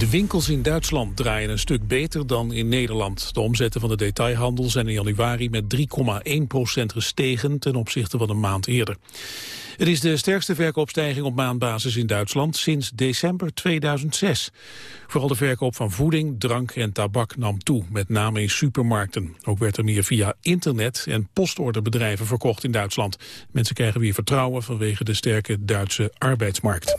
De winkels in Duitsland draaien een stuk beter dan in Nederland. De omzetten van de detailhandel zijn in januari met 3,1% gestegen ten opzichte van een maand eerder. Het is de sterkste verkoopstijging op maandbasis in Duitsland sinds december 2006. Vooral de verkoop van voeding, drank en tabak nam toe, met name in supermarkten. Ook werd er meer via internet en postorderbedrijven verkocht in Duitsland. Mensen krijgen weer vertrouwen vanwege de sterke Duitse arbeidsmarkt.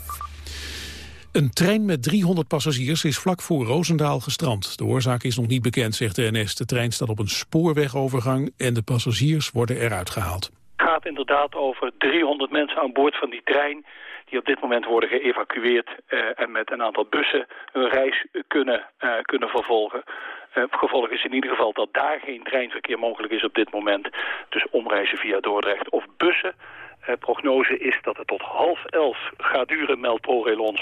Een trein met 300 passagiers is vlak voor Roosendaal gestrand. De oorzaak is nog niet bekend, zegt de NS. De trein staat op een spoorwegovergang en de passagiers worden eruit gehaald. Het gaat inderdaad over 300 mensen aan boord van die trein die op dit moment worden geëvacueerd uh, en met een aantal bussen hun reis kunnen, uh, kunnen vervolgen. Uh, gevolg is in ieder geval dat daar geen treinverkeer mogelijk is op dit moment. Dus omreizen via Dordrecht of bussen prognose is dat het tot half elf gaat duren, meldt ProRail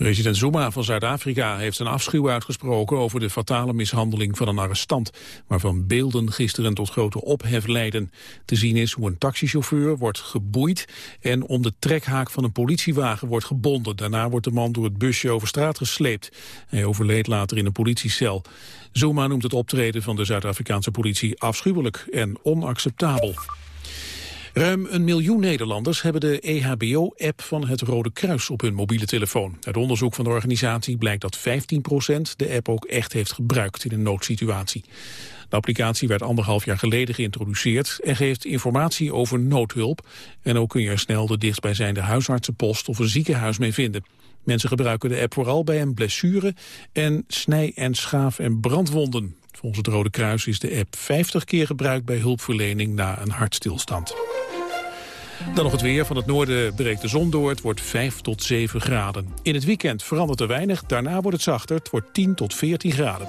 President Zuma van Zuid-Afrika heeft zijn afschuw uitgesproken over de fatale mishandeling van een arrestant, waarvan beelden gisteren tot grote ophef leiden. Te zien is hoe een taxichauffeur wordt geboeid en om de trekhaak van een politiewagen wordt gebonden. Daarna wordt de man door het busje over straat gesleept. Hij overleed later in een politiecel. Zuma noemt het optreden van de Zuid-Afrikaanse politie afschuwelijk en onacceptabel. Ruim een miljoen Nederlanders hebben de EHBO-app van het Rode Kruis op hun mobiele telefoon. Uit onderzoek van de organisatie blijkt dat 15% de app ook echt heeft gebruikt in een noodsituatie. De applicatie werd anderhalf jaar geleden geïntroduceerd en geeft informatie over noodhulp. En ook kun je er snel de dichtstbijzijnde huisartsenpost of een ziekenhuis mee vinden. Mensen gebruiken de app vooral bij een blessure en snij- en schaaf- en brandwonden. Volgens het Rode Kruis is de app 50 keer gebruikt bij hulpverlening na een hartstilstand. Dan nog het weer. Van het noorden breekt de zon door. Het wordt 5 tot 7 graden. In het weekend verandert er weinig. Daarna wordt het zachter. Het wordt 10 tot 14 graden.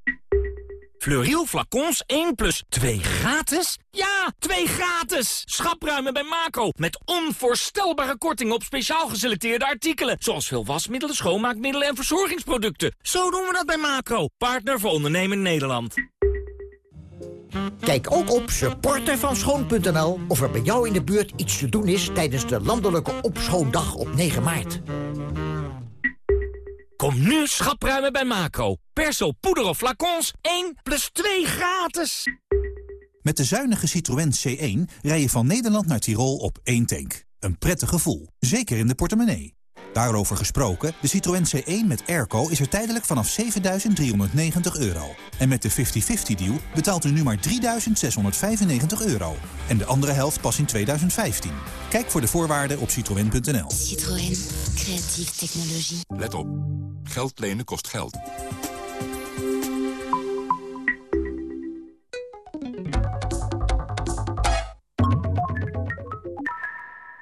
Fleuriel flacons 1 plus 2 gratis? Ja, 2 gratis! Schapruimen bij Macro. Met onvoorstelbare kortingen op speciaal geselecteerde artikelen. Zoals veel wasmiddelen, schoonmaakmiddelen en verzorgingsproducten. Zo doen we dat bij Macro. Partner voor ondernemen Nederland. Kijk ook op supportervanschoon.nl of er bij jou in de buurt iets te doen is... tijdens de landelijke opschoondag op 9 maart. Kom nu schapruimen bij Macro. Perso, poeder of flacons, 1 plus 2 gratis. Met de zuinige Citroën C1 rij je van Nederland naar Tirol op één tank. Een prettig gevoel, zeker in de portemonnee. Daarover gesproken, de Citroën C1 met airco is er tijdelijk vanaf 7.390 euro. En met de 50-50 deal betaalt u nu maar 3.695 euro. En de andere helft pas in 2015. Kijk voor de voorwaarden op citroën.nl. Citroën, creatieve technologie. Let op. Geld lenen kost geld.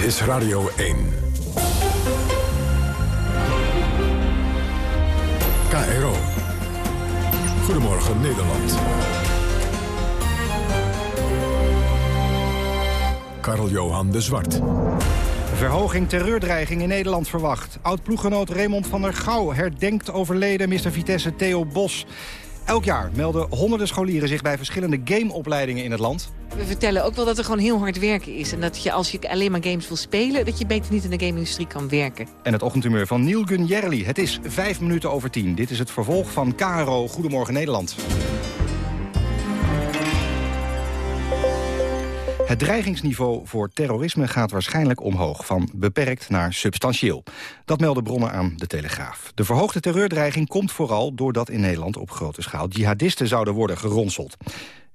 Is Radio 1. KRO. Goedemorgen Nederland. Karl-Johan de Zwart. Verhoging terreurdreiging in Nederland verwacht. Oud-ploeggenoot Raymond van der Gouw herdenkt overleden Mr. Vitesse Theo Bos. Elk jaar melden honderden scholieren zich bij verschillende gameopleidingen in het land. We vertellen ook wel dat er gewoon heel hard werken is. En dat je als je alleen maar games wil spelen... dat je beter niet in de game-industrie kan werken. En het ochtendhumeur van Neil Gunjerli. Het is vijf minuten over tien. Dit is het vervolg van KRO Goedemorgen Nederland. Het dreigingsniveau voor terrorisme gaat waarschijnlijk omhoog... van beperkt naar substantieel. Dat melden bronnen aan De Telegraaf. De verhoogde terreurdreiging komt vooral doordat in Nederland... op grote schaal jihadisten zouden worden geronseld.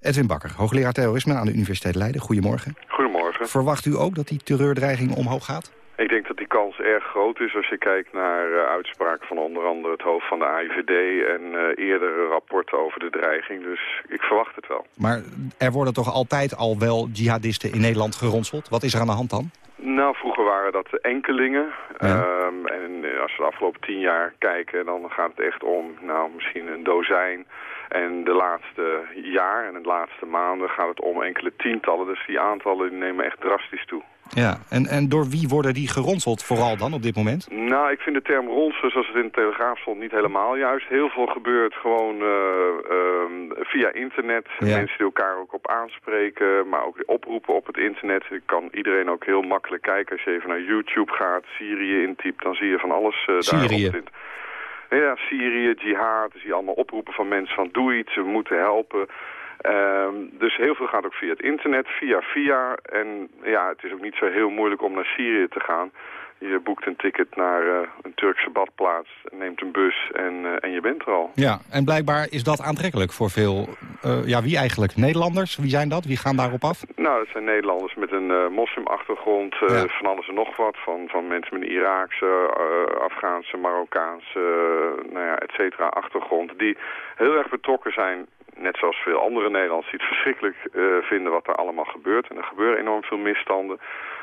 Edwin Bakker, hoogleraar terrorisme aan de Universiteit Leiden. Goedemorgen. Goedemorgen. Verwacht u ook dat die terreurdreiging omhoog gaat? Ik denk dat die kans erg groot is als je kijkt naar uh, uitspraken van onder andere het hoofd van de AIVD en uh, eerdere rapporten over de dreiging. Dus ik verwacht het wel. Maar er worden toch altijd al wel jihadisten in Nederland geronseld? Wat is er aan de hand dan? Nou, vroeger waren dat enkelingen. Ja. Um, en als we de afgelopen tien jaar kijken, dan gaat het echt om nou, misschien een dozijn. En de laatste jaar en de laatste maanden gaat het om enkele tientallen. Dus die aantallen nemen echt drastisch toe. Ja, en, en door wie worden die geronseld vooral dan op dit moment? Nou, ik vind de term ronselen, zoals het in de Telegraaf stond, niet helemaal juist. Heel veel gebeurt gewoon uh, uh, via internet. Ja. Mensen die elkaar ook op aanspreken, maar ook oproepen op het internet. Ik kan iedereen ook heel makkelijk kijken. Als je even naar YouTube gaat, Syrië intypt, dan zie je van alles uh, Syrië. daarop. Ja, Syrië, jihad, zie je allemaal oproepen van mensen van doe iets, we moeten helpen. Um, dus heel veel gaat ook via het internet, via via. En ja, het is ook niet zo heel moeilijk om naar Syrië te gaan. Je boekt een ticket naar uh, een Turkse badplaats, neemt een bus en, uh, en je bent er al. Ja, en blijkbaar is dat aantrekkelijk voor veel... Uh, ja, wie eigenlijk? Nederlanders? Wie zijn dat? Wie gaan daarop af? Nou, dat zijn Nederlanders met een moslimachtergrond, ja. van alles en nog wat. Van, van mensen met een Iraakse, Afghaanse, Marokkaanse, nou ja, et cetera, achtergrond. Die heel erg betrokken zijn net zoals veel andere Nederlanders, die het verschrikkelijk uh, vinden wat er allemaal gebeurt. En er gebeuren enorm veel misstanden.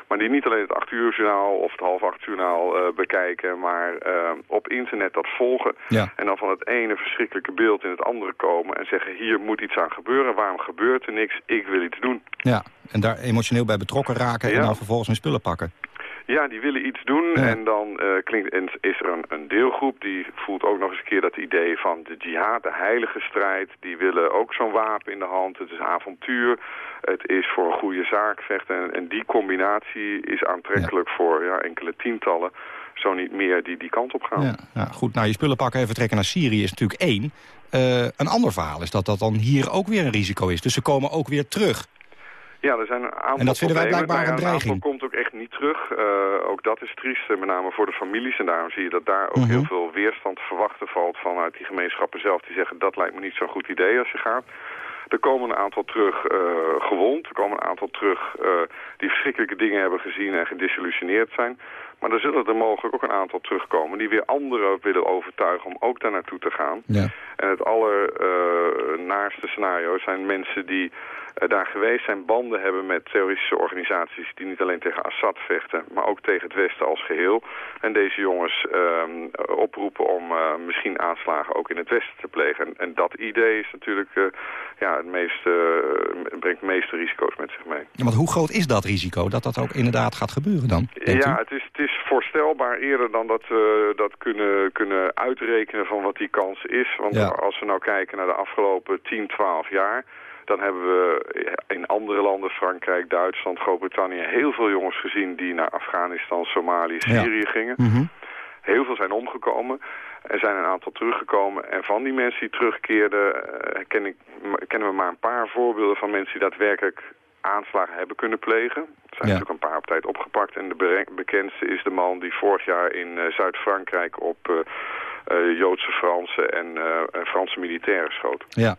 Maar die niet alleen het 8 uur journaal of het half 8 journaal uh, bekijken, maar uh, op internet dat volgen. Ja. En dan van het ene verschrikkelijke beeld in het andere komen en zeggen hier moet iets aan gebeuren. Waarom gebeurt er niks? Ik wil iets doen. Ja, en daar emotioneel bij betrokken raken ja. en dan vervolgens hun spullen pakken. Ja, die willen iets doen ja. en dan uh, klinkt, en is er een, een, deelgroep die voelt ook nog eens een keer dat idee van de jihad, de heilige strijd. Die willen ook zo'n wapen in de hand. Het is avontuur, het is voor een goede zaak vechten. En, en die combinatie is aantrekkelijk ja. voor ja, enkele tientallen, zo niet meer, die die kant op gaan. Ja, ja, goed, nou je spullen pakken en vertrekken naar Syrië is natuurlijk één. Uh, een ander verhaal is dat dat dan hier ook weer een risico is. Dus ze komen ook weer terug. Ja, er zijn een aantal En dat vinden wij blijkbaar een dreiging. Een aantal komt ook echt niet terug. Uh, ook dat is triest, met name voor de families. En daarom zie je dat daar ook -hmm. heel veel weerstand te verwachten valt vanuit die gemeenschappen zelf. Die zeggen, dat lijkt me niet zo'n goed idee als je gaat. Er komen een aantal terug uh, gewond. Er komen een aantal terug uh, die verschrikkelijke dingen hebben gezien en gedisillusioneerd zijn. Maar er zullen er mogelijk ook een aantal terugkomen die weer anderen willen overtuigen om ook daar naartoe te gaan. Ja. En het allernaarste scenario zijn mensen die uh, daar geweest zijn, banden hebben met terroristische organisaties die niet alleen tegen Assad vechten, maar ook tegen het Westen als geheel. En deze jongens uh, oproepen om uh, misschien aanslagen ook in het Westen te plegen. En, en dat idee is natuurlijk, uh, ja, het meeste, brengt de meeste risico's met zich mee. Ja, want hoe groot is dat risico, dat dat ook inderdaad gaat gebeuren dan? Ja, het is, het is voorstelbaar eerder dan dat we dat kunnen, kunnen uitrekenen van wat die kans is. Want ja. als we nou kijken naar de afgelopen 10, 12 jaar dan hebben we in andere landen, Frankrijk, Duitsland, Groot-Brittannië... heel veel jongens gezien die naar Afghanistan, Somalië, Syrië ja. gingen. Mm -hmm. Heel veel zijn omgekomen. Er zijn een aantal teruggekomen. En van die mensen die terugkeerden... Ken ik, kennen we maar een paar voorbeelden van mensen die daadwerkelijk aanslagen hebben kunnen plegen. Er zijn ja. natuurlijk een paar op tijd opgepakt. En de bekendste is de man die vorig jaar in uh, Zuid-Frankrijk op... Uh, uh, Joodse, Franse en Franse militairen schoot. Ja,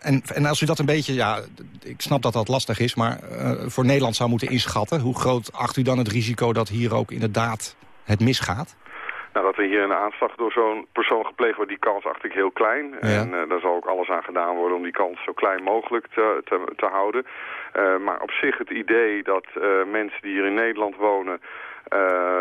en, en als u dat een beetje, ja, ik snap dat dat lastig is... maar uh, voor Nederland zou moeten inschatten... hoe groot acht u dan het risico dat hier ook inderdaad het misgaat? Nou, dat er hier een aanslag door zo'n persoon gepleegd wordt, die kans acht ik heel klein. Ja. En uh, daar zal ook alles aan gedaan worden om die kans zo klein mogelijk te, te, te houden. Uh, maar op zich het idee dat mensen die hier in Nederland wonen... Uh,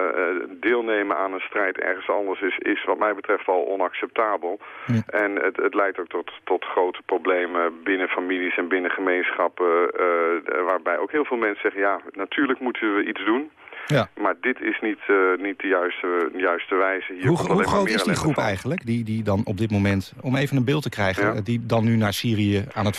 deelnemen aan een strijd ergens anders is, is wat mij betreft al onacceptabel. Ja. En het, het leidt ook tot, tot grote problemen binnen families en binnen gemeenschappen. Uh, waarbij ook heel veel mensen zeggen, ja, natuurlijk moeten we iets doen. Ja. Maar dit is niet, niet de juiste, juiste wijze. Hier hoe, hoe groot is die groep eigenlijk, die, die dan op dit moment, om even een beeld te krijgen... die dan nu naar Syrië aan het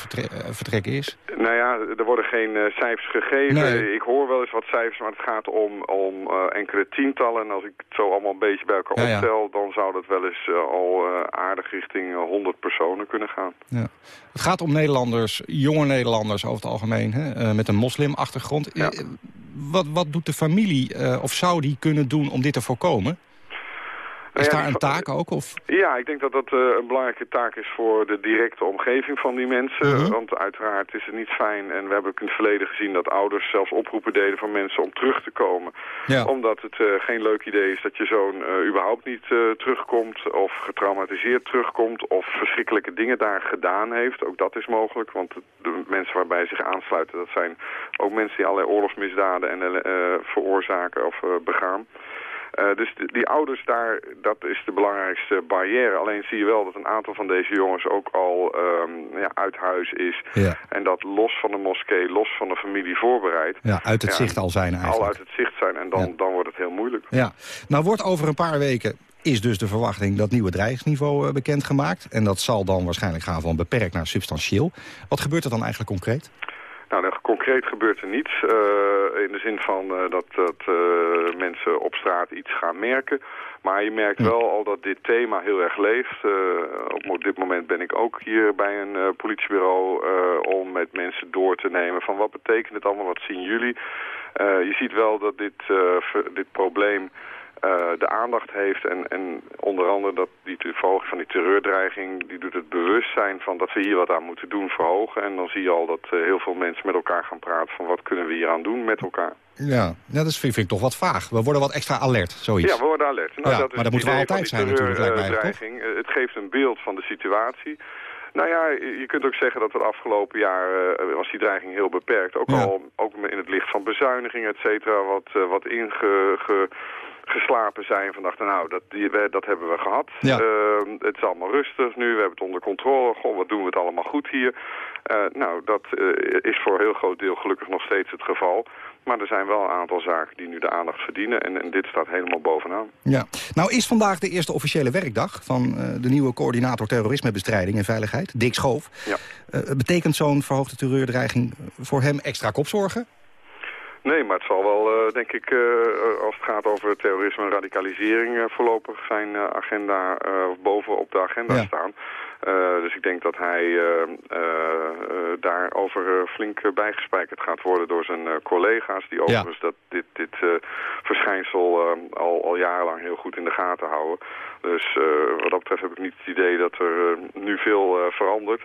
vertrekken is? Nou ja, er worden geen cijfers gegeven. Ik hoor wel eens wat cijfers, maar het gaat om, om enkele tientallen. En als ik het zo allemaal een beetje bij elkaar optel... dan zou dat wel eens al aardig richting 100 personen kunnen gaan. Ja. Het gaat om Nederlanders, jonge Nederlanders over het algemeen, hè, met een moslimachtergrond. Eh, wat, wat doet de familie, uh, of zou die kunnen doen om dit te voorkomen? Is daar een taak ook? Of? Ja, ik denk dat dat uh, een belangrijke taak is voor de directe omgeving van die mensen. Mhm. Want uiteraard is het niet fijn. En we hebben ook in het verleden gezien dat ouders zelfs oproepen deden van mensen om terug te komen. Ja. Omdat het uh, geen leuk idee is dat je zoon uh, überhaupt niet terugkomt. Of getraumatiseerd terugkomt. Of verschrikkelijke dingen daar gedaan heeft. Ook dat is mogelijk. Want de mensen waarbij zich aansluiten, dat zijn ook mensen die allerlei oorlogsmisdaden en, veroorzaken of begaan. Uh, dus die ouders daar, dat is de belangrijkste barrière. Alleen zie je wel dat een aantal van deze jongens ook al um, ja, uit huis is. Ja. En dat los van de moskee, los van de familie voorbereid. Ja, uit het zicht al zijn eigenlijk. Al uit het zicht zijn en dan, dan wordt het heel moeilijk. Ja, nou wordt over een paar weken is dus de verwachting dat nieuwe dreigingsniveau uh, bekendgemaakt. En dat zal dan waarschijnlijk gaan van beperkt naar substantieel. Wat gebeurt er dan eigenlijk concreet? Nou, concreet gebeurt er niets. Uh, in de zin van uh, dat, dat uh, mensen op straat iets gaan merken. Maar je merkt wel al dat dit thema heel erg leeft. op dit moment ben ik ook hier bij een politiebureau om met mensen door te nemen van wat betekent het allemaal, wat zien jullie. je ziet wel dat dit, dit probleem de aandacht heeft. En, en onder andere dat die verhoging van die terreurdreiging... die doet het bewustzijn van dat we hier wat aan moeten doen verhogen. En dan zie je al dat uh, heel veel mensen met elkaar gaan praten... van wat kunnen we hier aan doen met elkaar. Ja, ja dat vind, ik toch wat vaag. We worden wat extra alert, zoiets. Ja, we worden alert. Nou, ja, dat maar dat moeten we altijd zijn natuurlijk, lijkt mij, toch? Het geeft een beeld van de situatie... Nou ja, je kunt ook zeggen dat het afgelopen jaar uh, was die dreiging heel beperkt. Ook al ook in het licht van bezuinigingen, et cetera, wat, uh, wat inge geslapen zijn van dachten, nou, dat, die, dat hebben we gehad. Ehm, het is allemaal rustig nu, we hebben het onder controle. Goh, wat doen we het allemaal goed hier? Uh, nou, dat uh, is voor een heel groot deel gelukkig nog steeds het geval. Maar er zijn wel een aantal zaken die nu de aandacht verdienen. En, en dit staat helemaal bovenaan. Ja. Nou is vandaag de eerste officiële werkdag van uh, de nieuwe coördinator terrorismebestrijding en veiligheid, Dick Schoof. Ja. betekent zo'n verhoogde terreurdreiging voor hem extra kopzorgen? Nee, maar het zal wel, uh, denk ik, uh, als het gaat over terrorisme en radicalisering... Voorlopig zijn agenda bovenop de agenda staan. Dus ik denk dat hij daarover flink bijgespijkerd gaat worden door zijn collega's... die overigens dat dit, dit verschijnsel al, al jarenlang heel goed in de gaten houden. Dus wat dat betreft heb ik niet het idee dat er nu veel verandert.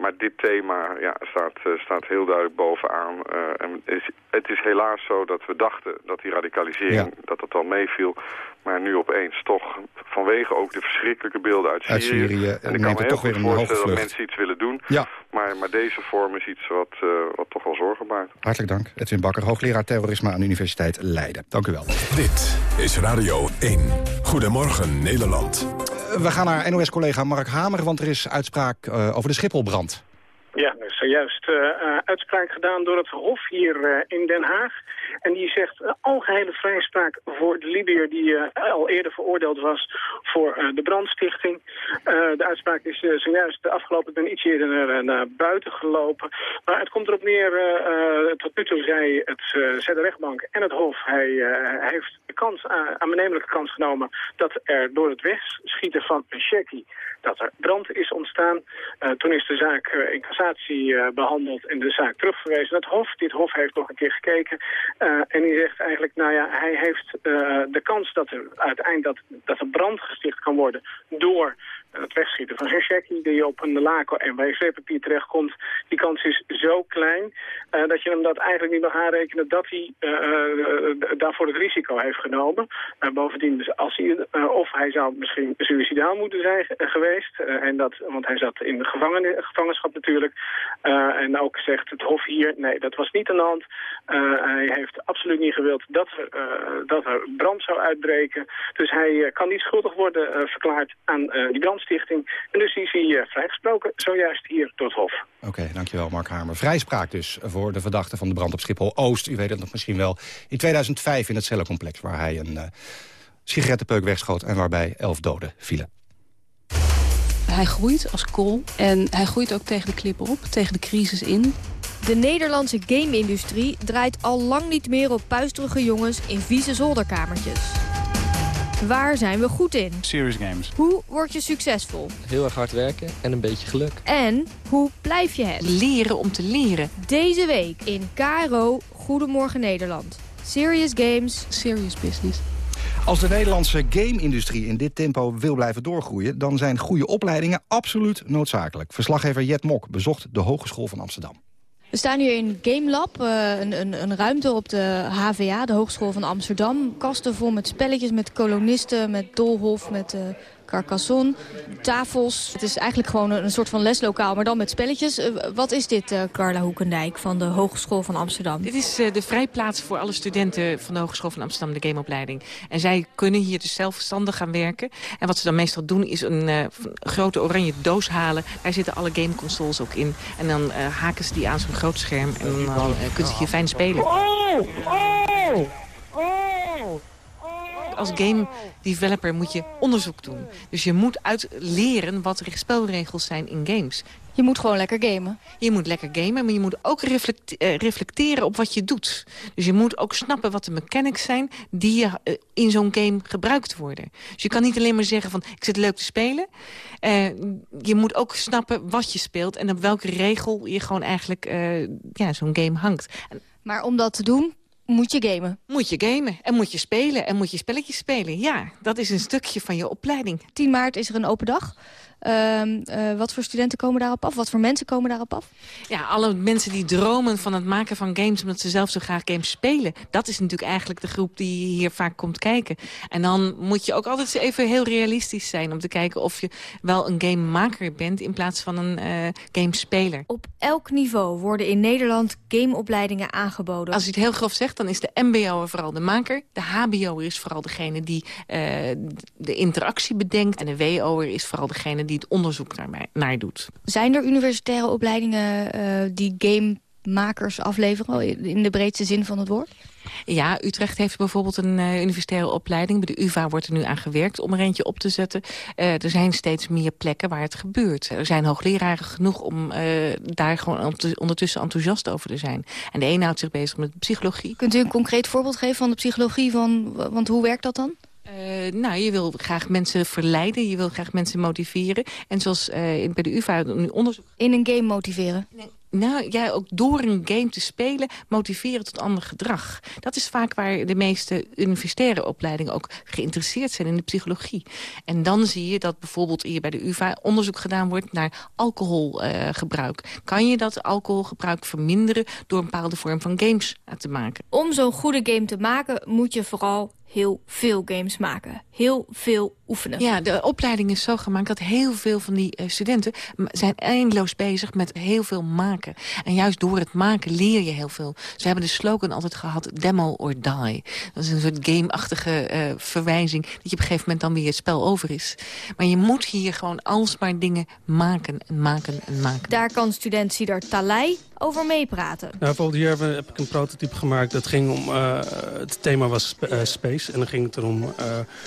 Maar dit thema ja, staat, staat heel duidelijk bovenaan. En is, het is helaas zo dat we dachten dat die radicalisering dat dat al meeviel. Maar nu opeens toch vanwege ook de verschrikkelijke beelden uit Syrië. Uit Syrië en ik kan me heel goed voorstellen dat mensen iets willen doen. Ja. Maar, maar deze vorm is iets wat, wat toch wel zorgen baart. Hartelijk dank. Edwin Bakker, hoogleraar terrorisme aan de Universiteit Leiden. Dank u wel. Dit is Radio 1. Goedemorgen Nederland. We gaan naar NOS-collega Mark Hamer, want er is uitspraak over de Schipholbrand. Ja, er is zojuist uh, uitspraak gedaan door het Hof hier uh, in Den Haag. En die zegt uh, algehele vrijspraak voor de Libiër die al eerder veroordeeld was voor de brandstichting. de uitspraak is zojuist de afgelopen, ben iets eerder naar buiten gelopen. Maar het komt erop neer, tot nu toe zei het, de rechtbank en het Hof, hij, heeft de kans, aannemelijke kans genomen dat er door het wegschieten van een dat er brand is ontstaan. toen is de zaak in cassatie uh, behandeld en de zaak terugverwezen. Het Hof, dit Hof heeft nog een keer gekeken. Uh, en die zegt eigenlijk, nou ja, hij heeft uh, de kans dat er uiteindelijk dat, dat er brand gesticht kan worden door het wegschieten van zijn die op een laken en wc-papier terechtkomt, die kans is zo klein uh, dat je hem dat eigenlijk niet mag aanrekenen dat hij uh, uh, daarvoor het risico heeft genomen. bovendien, dus als hij, of hij zou misschien suicidaal moeten zijn geweest, en dat, want hij zat in de gevangen, gevangenschap natuurlijk. en ook zegt het Hof hier, nee, dat was niet aan de hand. hij heeft absoluut niet gewild dat er, dat er brand zou uitbreken. Dus hij kan niet schuldig worden verklaard aan die brand brandstichting. En dus is hij vrijgesproken, zojuist hier door het Hof. Oké, dankjewel Mark Hamer. Vrijspraak dus voor de verdachte van de brand op Schiphol-Oost. U weet het nog misschien wel. In 2005 in het cellencomplex waar hij een uh, sigarettenpeuk wegschoot... en waarbij elf doden vielen. Hij groeit als kool en hij groeit ook tegen de klip op, tegen de crisis in. De Nederlandse game-industrie draait al lang niet meer op puisterige jongens in vieze zolderkamertjes. Waar zijn we goed in? Serious games. Hoe word je succesvol? Heel erg hard werken en een beetje geluk. En hoe blijf je het? Leren om te leren. Deze week in KRO Goedemorgen Nederland. Serious games. Serious business. Als de Nederlandse game-industrie in dit tempo wil blijven doorgroeien... dan zijn goede opleidingen absoluut noodzakelijk. Verslaggever Jet Mok bezocht de Hogeschool van Amsterdam. We staan hier in GameLab, uh, een, een, een, ruimte op de HVA, de Hogeschool van Amsterdam. Kasten vol met spelletjes, met kolonisten, met Dolhof, met uh, Carcassonne, tafels. Het is eigenlijk gewoon een, soort van leslokaal, maar dan met spelletjes. Uh, wat is dit, uh, Carla Hoekendijk van de Hogeschool van Amsterdam? Dit is uh, de vrijplaats voor alle studenten van de Hogeschool van Amsterdam, de gameopleiding. En zij kunnen hier dus zelfstandig gaan werken. En wat ze dan meestal doen is een grote oranje doos halen. Daar zitten alle gameconsoles ook in. En dan haken ze die aan zo'n groot scherm en dan kunnen ze hier fijn spelen. Oh! Oh! Oh! Als game developer moet je onderzoek doen. Dus je moet uitleren wat de spelregels zijn in games. Je moet gewoon lekker gamen. Je moet lekker gamen, maar je moet ook eh, reflecteren op wat je doet. Dus je moet ook snappen wat de mechanics zijn die uh, in zo'n game gebruikt worden. Dus je kan niet alleen maar zeggen van ik zit leuk te spelen. Uh, je moet ook snappen wat je speelt en op welke regel je gewoon eigenlijk ja, zo'n game hangt. Maar om dat te doen moet je gamen. Moet je gamen. En moet je spelen. En moet je spelletjes spelen. Ja, dat is een stukje van je opleiding. 10 maart is er een open dag. Uh, uh, wat voor studenten komen daarop af? Wat voor mensen komen daarop af? Ja, alle mensen die dromen van het maken van games... omdat ze zelf zo graag games spelen. Dat is natuurlijk eigenlijk de groep die hier vaak komt kijken. En dan moet je ook altijd even heel realistisch zijn... om te kijken of je wel een gamemaker bent... in plaats van een uh, gamespeler. Op elk niveau worden in Nederland gameopleidingen aangeboden. Als je het heel grof zegt, dan is de mbo'er vooral de maker. De hbo'er is vooral degene die uh, de interactie bedenkt. En de wo'er is vooral degene die het onderzoek naar, naar doet. Zijn er universitaire opleidingen uh, die gamemakers afleveren... in de breedste zin van het woord? Ja, Utrecht heeft bijvoorbeeld een uh, universitaire opleiding. Bij de UvA wordt er nu aan gewerkt om er eentje op te zetten. Uh, er zijn steeds meer plekken waar het gebeurt. Er zijn hoogleraren genoeg om uh, daar gewoon ondertussen enthousiast over te zijn. En de een houdt zich bezig met psychologie. Kunt u een concreet voorbeeld geven van de psychologie? Van, want hoe werkt dat dan? Uh, nou, je wil graag mensen verleiden, je wil graag mensen motiveren. En zoals uh, bij de UvA nu onderzoek... In een game motiveren? Nee. Nou, ja, ook door een game te spelen motiveren tot ander gedrag. Dat is vaak waar de meeste universitaire opleidingen ook geïnteresseerd zijn in de psychologie. En dan zie je dat bijvoorbeeld hier bij de UvA onderzoek gedaan wordt naar alcoholgebruik. Kan je dat alcoholgebruik verminderen door een bepaalde vorm van games te maken? Om zo'n goede game te maken moet je vooral heel veel games maken. Heel veel oefenen. Ja, de opleiding is zo gemaakt dat heel veel van die uh, studenten... zijn eindeloos bezig met heel veel maken. En juist door het maken leer je heel veel. Ze hebben de slogan altijd gehad, demo or die. Dat is een soort gameachtige uh, verwijzing... dat je op een gegeven moment dan weer het spel over is. Maar je moet hier gewoon alsmaar dingen maken en maken en maken. Daar kan student Sidar Talai over meepraten. Nou, heb ik een prototype gemaakt. Dat ging om, uh, het thema was space. En dan ging het erom uh,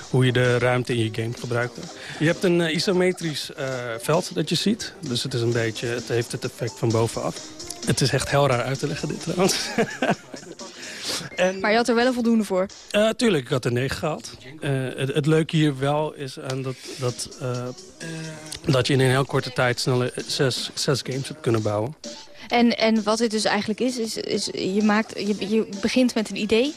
hoe je de ruimte in je game gebruikte. Je hebt een isometrisch veld dat je ziet. Dus het, is een beetje, het heeft het effect van bovenaf. Het is echt heel raar uit te leggen dit trouwens. En, maar je had er wel een voldoende voor? Uh, tuurlijk, ik had er negen gehaald. Uh, het, het, leuke hier wel is aan dat, dat, uh, dat je in een heel korte tijd snel zes, zes games hebt kunnen bouwen. En, en wat dit dus eigenlijk is, is, is je, maakt, je, je begint met een idee.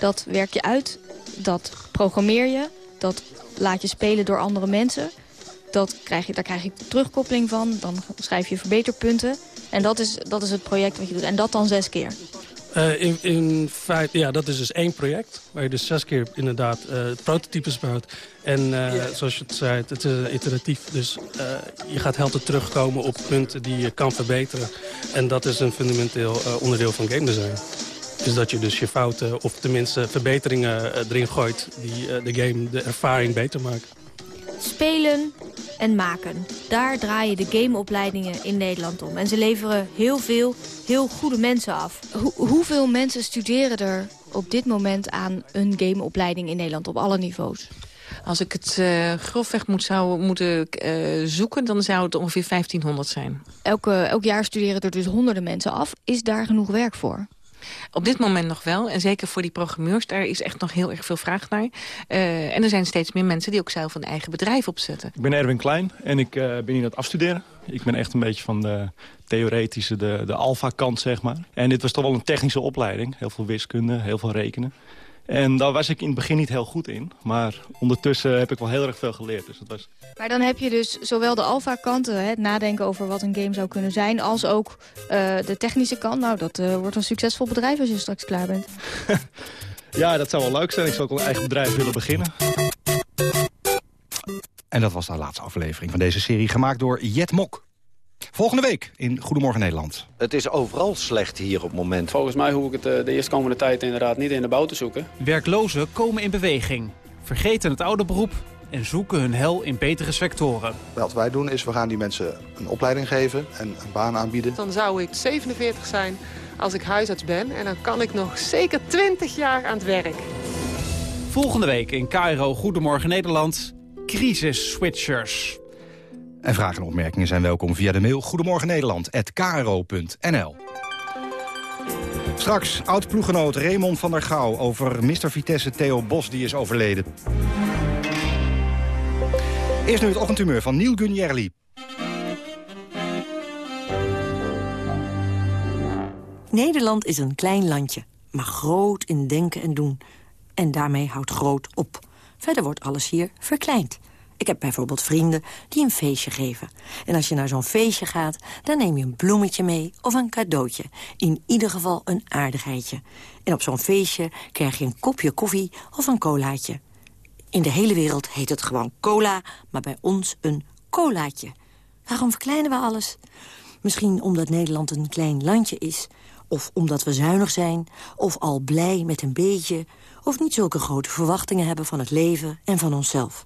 Dat werk je uit. Dat programmeer je. Dat laat je spelen door andere mensen. Dat krijg je, daar krijg je terugkoppeling van. Dan schrijf je verbeterpunten. En dat is, dat is het project wat je doet. En dat dan zes keer. Uh, in, in feite, ja, dat is dus één project. Waar je dus zes keer inderdaad uh, prototypes bouwt. En uh, ja. zoals je het zei, het is iteratief. Dus je gaat helder terugkomen op punten die je kan verbeteren. En dat is een fundamenteel onderdeel van game design. Dus dat je dus je fouten of tenminste verbeteringen erin gooit... die de game, de ervaring beter maken. Spelen, en maken. Daar draaien de gameopleidingen in Nederland om. En ze leveren heel veel, heel goede mensen af. hoeveel mensen studeren er op dit moment aan een gameopleiding in Nederland op alle niveaus? Als ik het uh, grofweg moet, zou moeten uh, zoeken, dan zou het ongeveer 1500 zijn. Elke, elk jaar studeren er dus honderden mensen af. Is daar genoeg werk voor? Op dit moment nog wel. En zeker voor die programmeurs, daar is echt nog heel erg veel vraag naar. Uh, en er zijn steeds meer mensen die ook zelf een eigen bedrijf opzetten. Ik ben Erwin Klein en ik uh, ben hier aan het afstuderen. Ik ben echt een beetje van de theoretische, de, de alfa-kant, zeg maar. En dit was toch wel een technische opleiding. Heel veel wiskunde, heel veel rekenen. En daar was ik in het begin niet heel goed in. Maar ondertussen heb ik wel heel erg veel geleerd. Dus dat was... Maar dan heb je dus zowel de alfa-kanten, het nadenken over wat een game zou kunnen zijn... als ook uh, de technische kant. Nou, dat uh, wordt een succesvol bedrijf als je straks klaar bent. ja, dat zou wel leuk zijn. Ik zou ook een eigen bedrijf willen beginnen. En dat was de laatste aflevering van deze serie, gemaakt door Jet Mok. Volgende week in Goedemorgen Nederland. Het is overal slecht hier op het moment. Volgens mij hoef ik het eh, de eerstkomende tijd inderdaad niet in de bouw te zoeken. Werklozen komen in beweging, vergeten het oude beroep en zoeken hun hel in betere sectoren. Wat wij doen is, we gaan die mensen een opleiding geven en een baan aanbieden. Dan zou ik 47 zijn als ik huisarts ben en dan kan ik nog zeker 20 jaar aan het werk. Volgende week in KRO Goedemorgen Nederland, crisis switchers. En vragen en opmerkingen zijn welkom via de mail goedemorgennederland.kro.nl. Straks oud-ploegenoot Raymond van der Gouw over Mr. Vitesse Theo Bos die is overleden. Eerst nu het ochtendhumeur van Neil Gunjerli. Nederland is een klein landje, maar groot in denken en doen. En daarmee houdt groot op. Verder wordt alles hier verkleind. Ik heb bijvoorbeeld vrienden die een feestje geven. En als je naar zo'n feestje gaat, dan neem je een bloemetje mee of een cadeautje. In ieder geval een aardigheidje. En op zo'n feestje krijg je een kopje koffie of een colaatje. In de hele wereld heet het gewoon cola, maar bij ons een colaatje. Waarom verkleinen we alles? Misschien omdat Nederland een klein landje is... of omdat we zuinig zijn, of al blij met een beetje... of niet zulke grote verwachtingen hebben van het leven en van onszelf...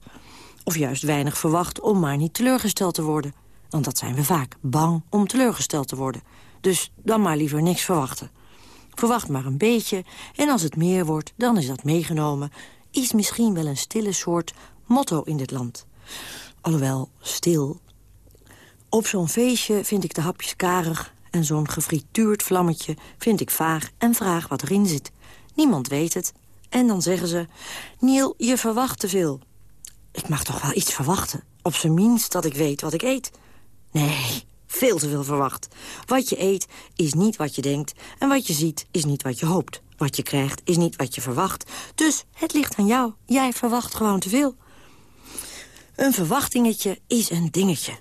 Of juist weinig verwacht om maar niet teleurgesteld te worden. Want dat zijn we vaak, bang om teleurgesteld te worden. Dus dan maar liever niks verwachten. Verwacht maar een beetje en als het meer wordt, dan is dat meegenomen. Is misschien wel een stille soort motto in dit land. Alhoewel, stil. Op zo'n feestje vind ik de hapjes karig... en zo'n gefrituurd vlammetje vind ik vaag en vraag wat erin zit. Niemand weet het. En dan zeggen ze... Niel, je verwacht te veel. Ik mag toch wel iets verwachten. Op zijn minst dat ik weet wat ik eet. Nee, veel te veel verwacht. Wat je eet is niet wat je denkt. En wat je ziet is niet wat je hoopt. Wat je krijgt is niet wat je verwacht. Dus het ligt aan jou. Jij verwacht gewoon te veel. Een verwachtingetje is een dingetje.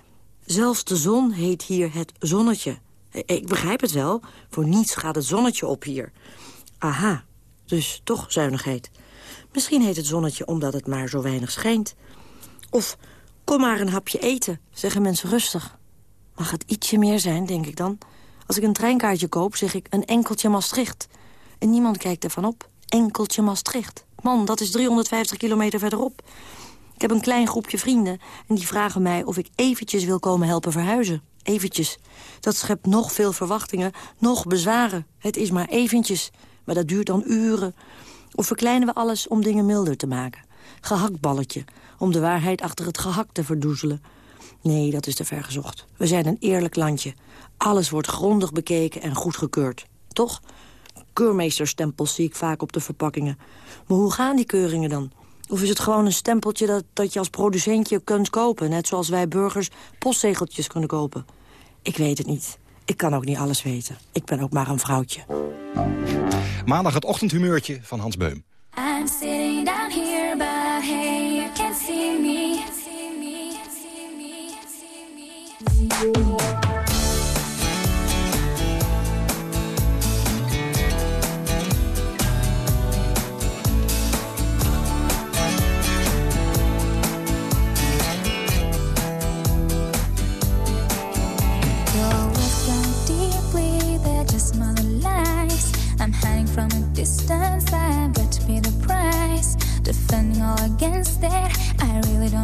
Zelfs de zon heet hier het zonnetje. Ik begrijp het wel. Voor niets gaat het zonnetje op hier. Aha, dus toch zuinigheid. Misschien heet het zonnetje omdat het maar zo weinig schijnt. Of kom maar een hapje eten, zeggen mensen rustig. Mag het ietsje meer zijn, denk ik dan. Als ik een treinkaartje koop, zeg ik een enkeltje Maastricht. En niemand kijkt ervan op. Enkeltje Maastricht. Man, dat is 350 kilometer verderop. Ik heb een klein groepje vrienden en die vragen mij of ik eventjes wil komen helpen verhuizen. Eventjes. Dat schept nog veel verwachtingen, nog bezwaren. Het is maar eventjes, maar dat duurt dan uren. Of verkleinen we alles om dingen milder te maken? Gehaktballetje, om de waarheid achter het gehakt te verdoezelen. Nee, dat is te ver gezocht. We zijn een eerlijk landje. Alles wordt grondig bekeken en goedgekeurd. Toch? Keurmeesterstempels zie ik vaak op de verpakkingen. Maar hoe gaan die keuringen dan? Of is het gewoon een stempeltje dat, dat je als producentje kunt kopen... net zoals wij burgers postzegeltjes kunnen kopen? Ik weet het niet. Ik kan ook niet alles weten. Ik ben ook maar een vrouwtje. Maandag het ochtendhumeurtje van Hans Beum. I'm sitting down here, but hey, distance I've got to pay the price Defending all against it. I really don't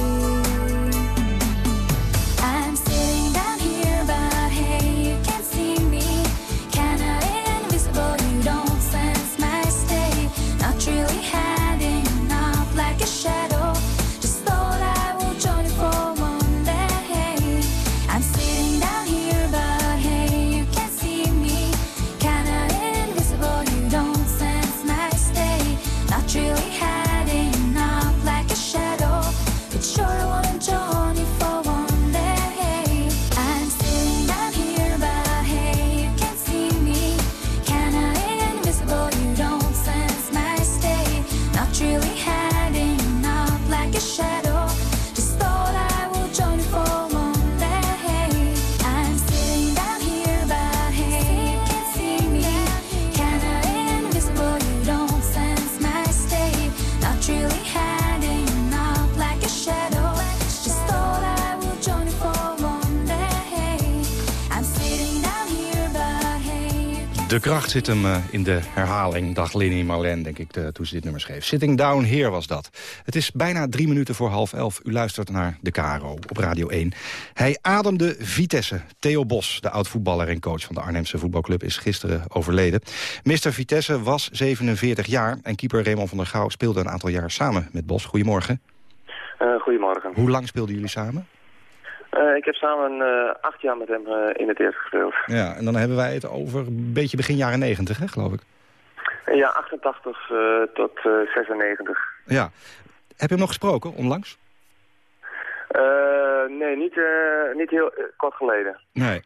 De kracht zit hem eh, in de herhaling. Dag Linny Marlen, denk ik, toen ze dit nummer schreef. Sitting Down Here was dat. Het is bijna drie minuten voor half elf. U luistert naar de KRO op Radio 1. Hij ademde Vitesse. Theo Bos, de oud-voetballer en coach van de Arnhemse voetbalclub... is gisteren overleden. Mr. Vitesse was 47 jaar en keeper Raymond van der Gouw... speelde een aantal jaar samen met Bos. Goedemorgen. Eh, goedemorgen. Hoe lang speelden jullie samen? Eh, ik heb samen eh, acht jaar met hem eh, in het eerste gespeeld. Ja, en dan hebben wij het over een beetje begin jaren 90, hè, geloof ik. Ja, 88 eh, tot eh, 96. Ja. Heb je hem nog gesproken, onlangs? Nee, niet, niet heel kort geleden. Nee.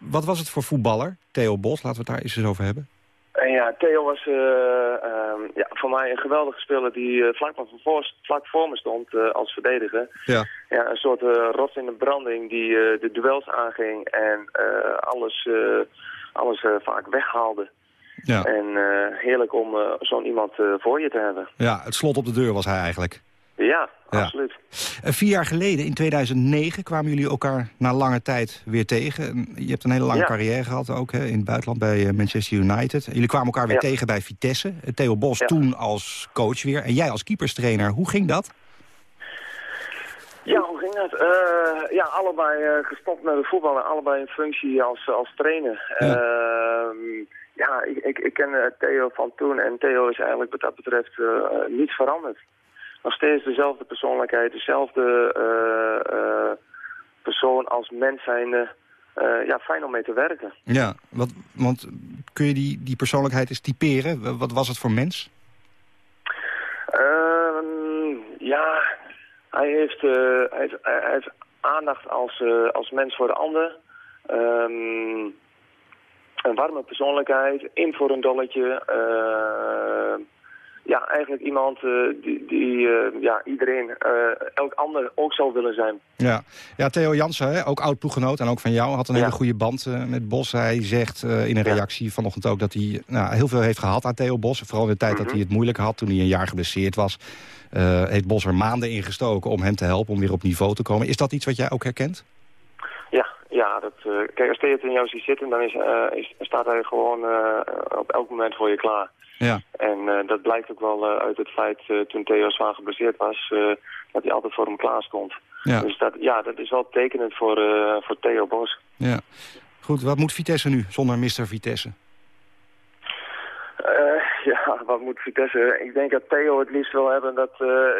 Wat was het voor voetballer, Theo Bos? Laten we het daar eens eens over hebben. En ja, Theo was eh, ehm, ja, voor mij een geweldige speler die eh, vlak, van voor, vlak voor me stond eh, als verdediger. Ja. Ja, een soort rots in de branding die de duels aanging en alles, alles vaak weghaalde. Ja. En heerlijk om zo'n iemand voor je te hebben. Ja, het slot op de deur was hij eigenlijk. Ja, absoluut. Eh, vier jaar geleden, in 2009, kwamen jullie elkaar na lange tijd weer tegen. En Je hebt een hele lange Ja. carrière gehad ook hè, in het buitenland bij eh, Manchester United. Jullie kwamen elkaar weer Ja. tegen bij Vitesse. Eh, Theo Bos toen als coach weer en jij als keeperstrainer. Hoe ging dat? Ja, hoe ging dat? Ja, allebei eh, gestopt met het voetbal en allebei in functie als, als trainer. Ja. Ehm, ja, ik, ik, ik ken Theo van toen en Theo is eigenlijk wat dat betreft niet veranderd. Nog steeds dezelfde persoonlijkheid, dezelfde eh, eh, persoon als mens zijnde. Eh, ja, fijn om mee te werken. Ja, wat, want kun je die, die persoonlijkheid eens typeren? Wat was het voor mens? Ehm, ja, hij heeft, hij heeft, hij heeft aandacht als, als mens voor de ander. Ehm, een warme persoonlijkheid, in voor een dolletje. Ja, eigenlijk iemand eh, die, die eh, ja, iedereen, eh, elk ander ook zou willen zijn. Ja, ja Theo Jansen, hè, ook oud ploeggenoot en ook van jou, had een Ja. hele goede band met Bos. Hij zegt in een reactie vanochtend ook dat hij nou, heel veel heeft gehad aan Theo Bos. Vooral in de tijd dat hij het moeilijk had, toen hij een jaar geblesseerd was. heeft Bos er maanden in gestoken om hem te helpen om weer op niveau te komen. Is dat iets wat jij ook herkent? Ja, ja dat, kijk, als Theo het in jou ziet zitten, dan is, is, staat hij gewoon op elk moment voor je klaar. Ja. En eh, dat blijkt ook wel eh, uit het feit, eh, toen Theo zwaar geblesseerd was, dat hij altijd voor hem klaar stond. Ja. Dus dat, ja, dat is wel tekenend voor, voor Theo Bos. Ja. Goed, wat moet Vitesse nu zonder Mr. Vitesse? Ja, wat moet Vitesse? Ik denk dat Theo het liefst wil hebben dat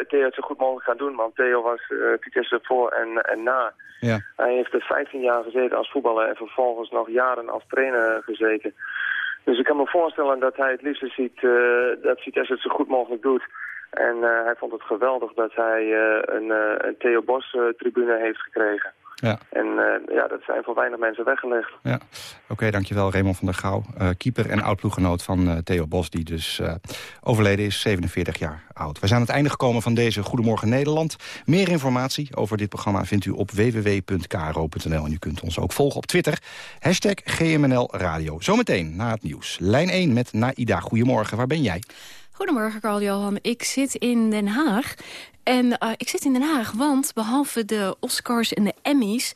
Theo het zo goed mogelijk gaat doen. Want Theo was Vitesse voor en, en na. Ja. Hij heeft er 15 jaar gezeten als voetballer en vervolgens nog jaren als trainer gezeten. Dus ik kan me voorstellen dat hij het liefst ziet eh, dat Vitesse het zo goed mogelijk doet. En eh, hij vond het geweldig dat hij eh, een, een Theo Bos tribune heeft gekregen. Ja. En eh, ja, dat zijn voor weinig mensen weggelegd. Ja, oké, dankjewel Raymond van der Gouw. eh, keeper en oud-ploeggenoot van eh, Theo Bos, die dus overleden is, 47 jaar oud. We zijn aan het einde gekomen van deze Goedemorgen Nederland. Meer informatie over dit programma vindt u op www.kro.nl. En u kunt ons ook volgen op Twitter. Hashtag GMNL Radio. Zometeen na het nieuws. Lijn 1 met Naida. Goedemorgen, waar ben jij? Goedemorgen, Carl-Johan. Ik zit in Den Haag. En eh, ik zit in Den Haag, want behalve de Oscars en de Emmys...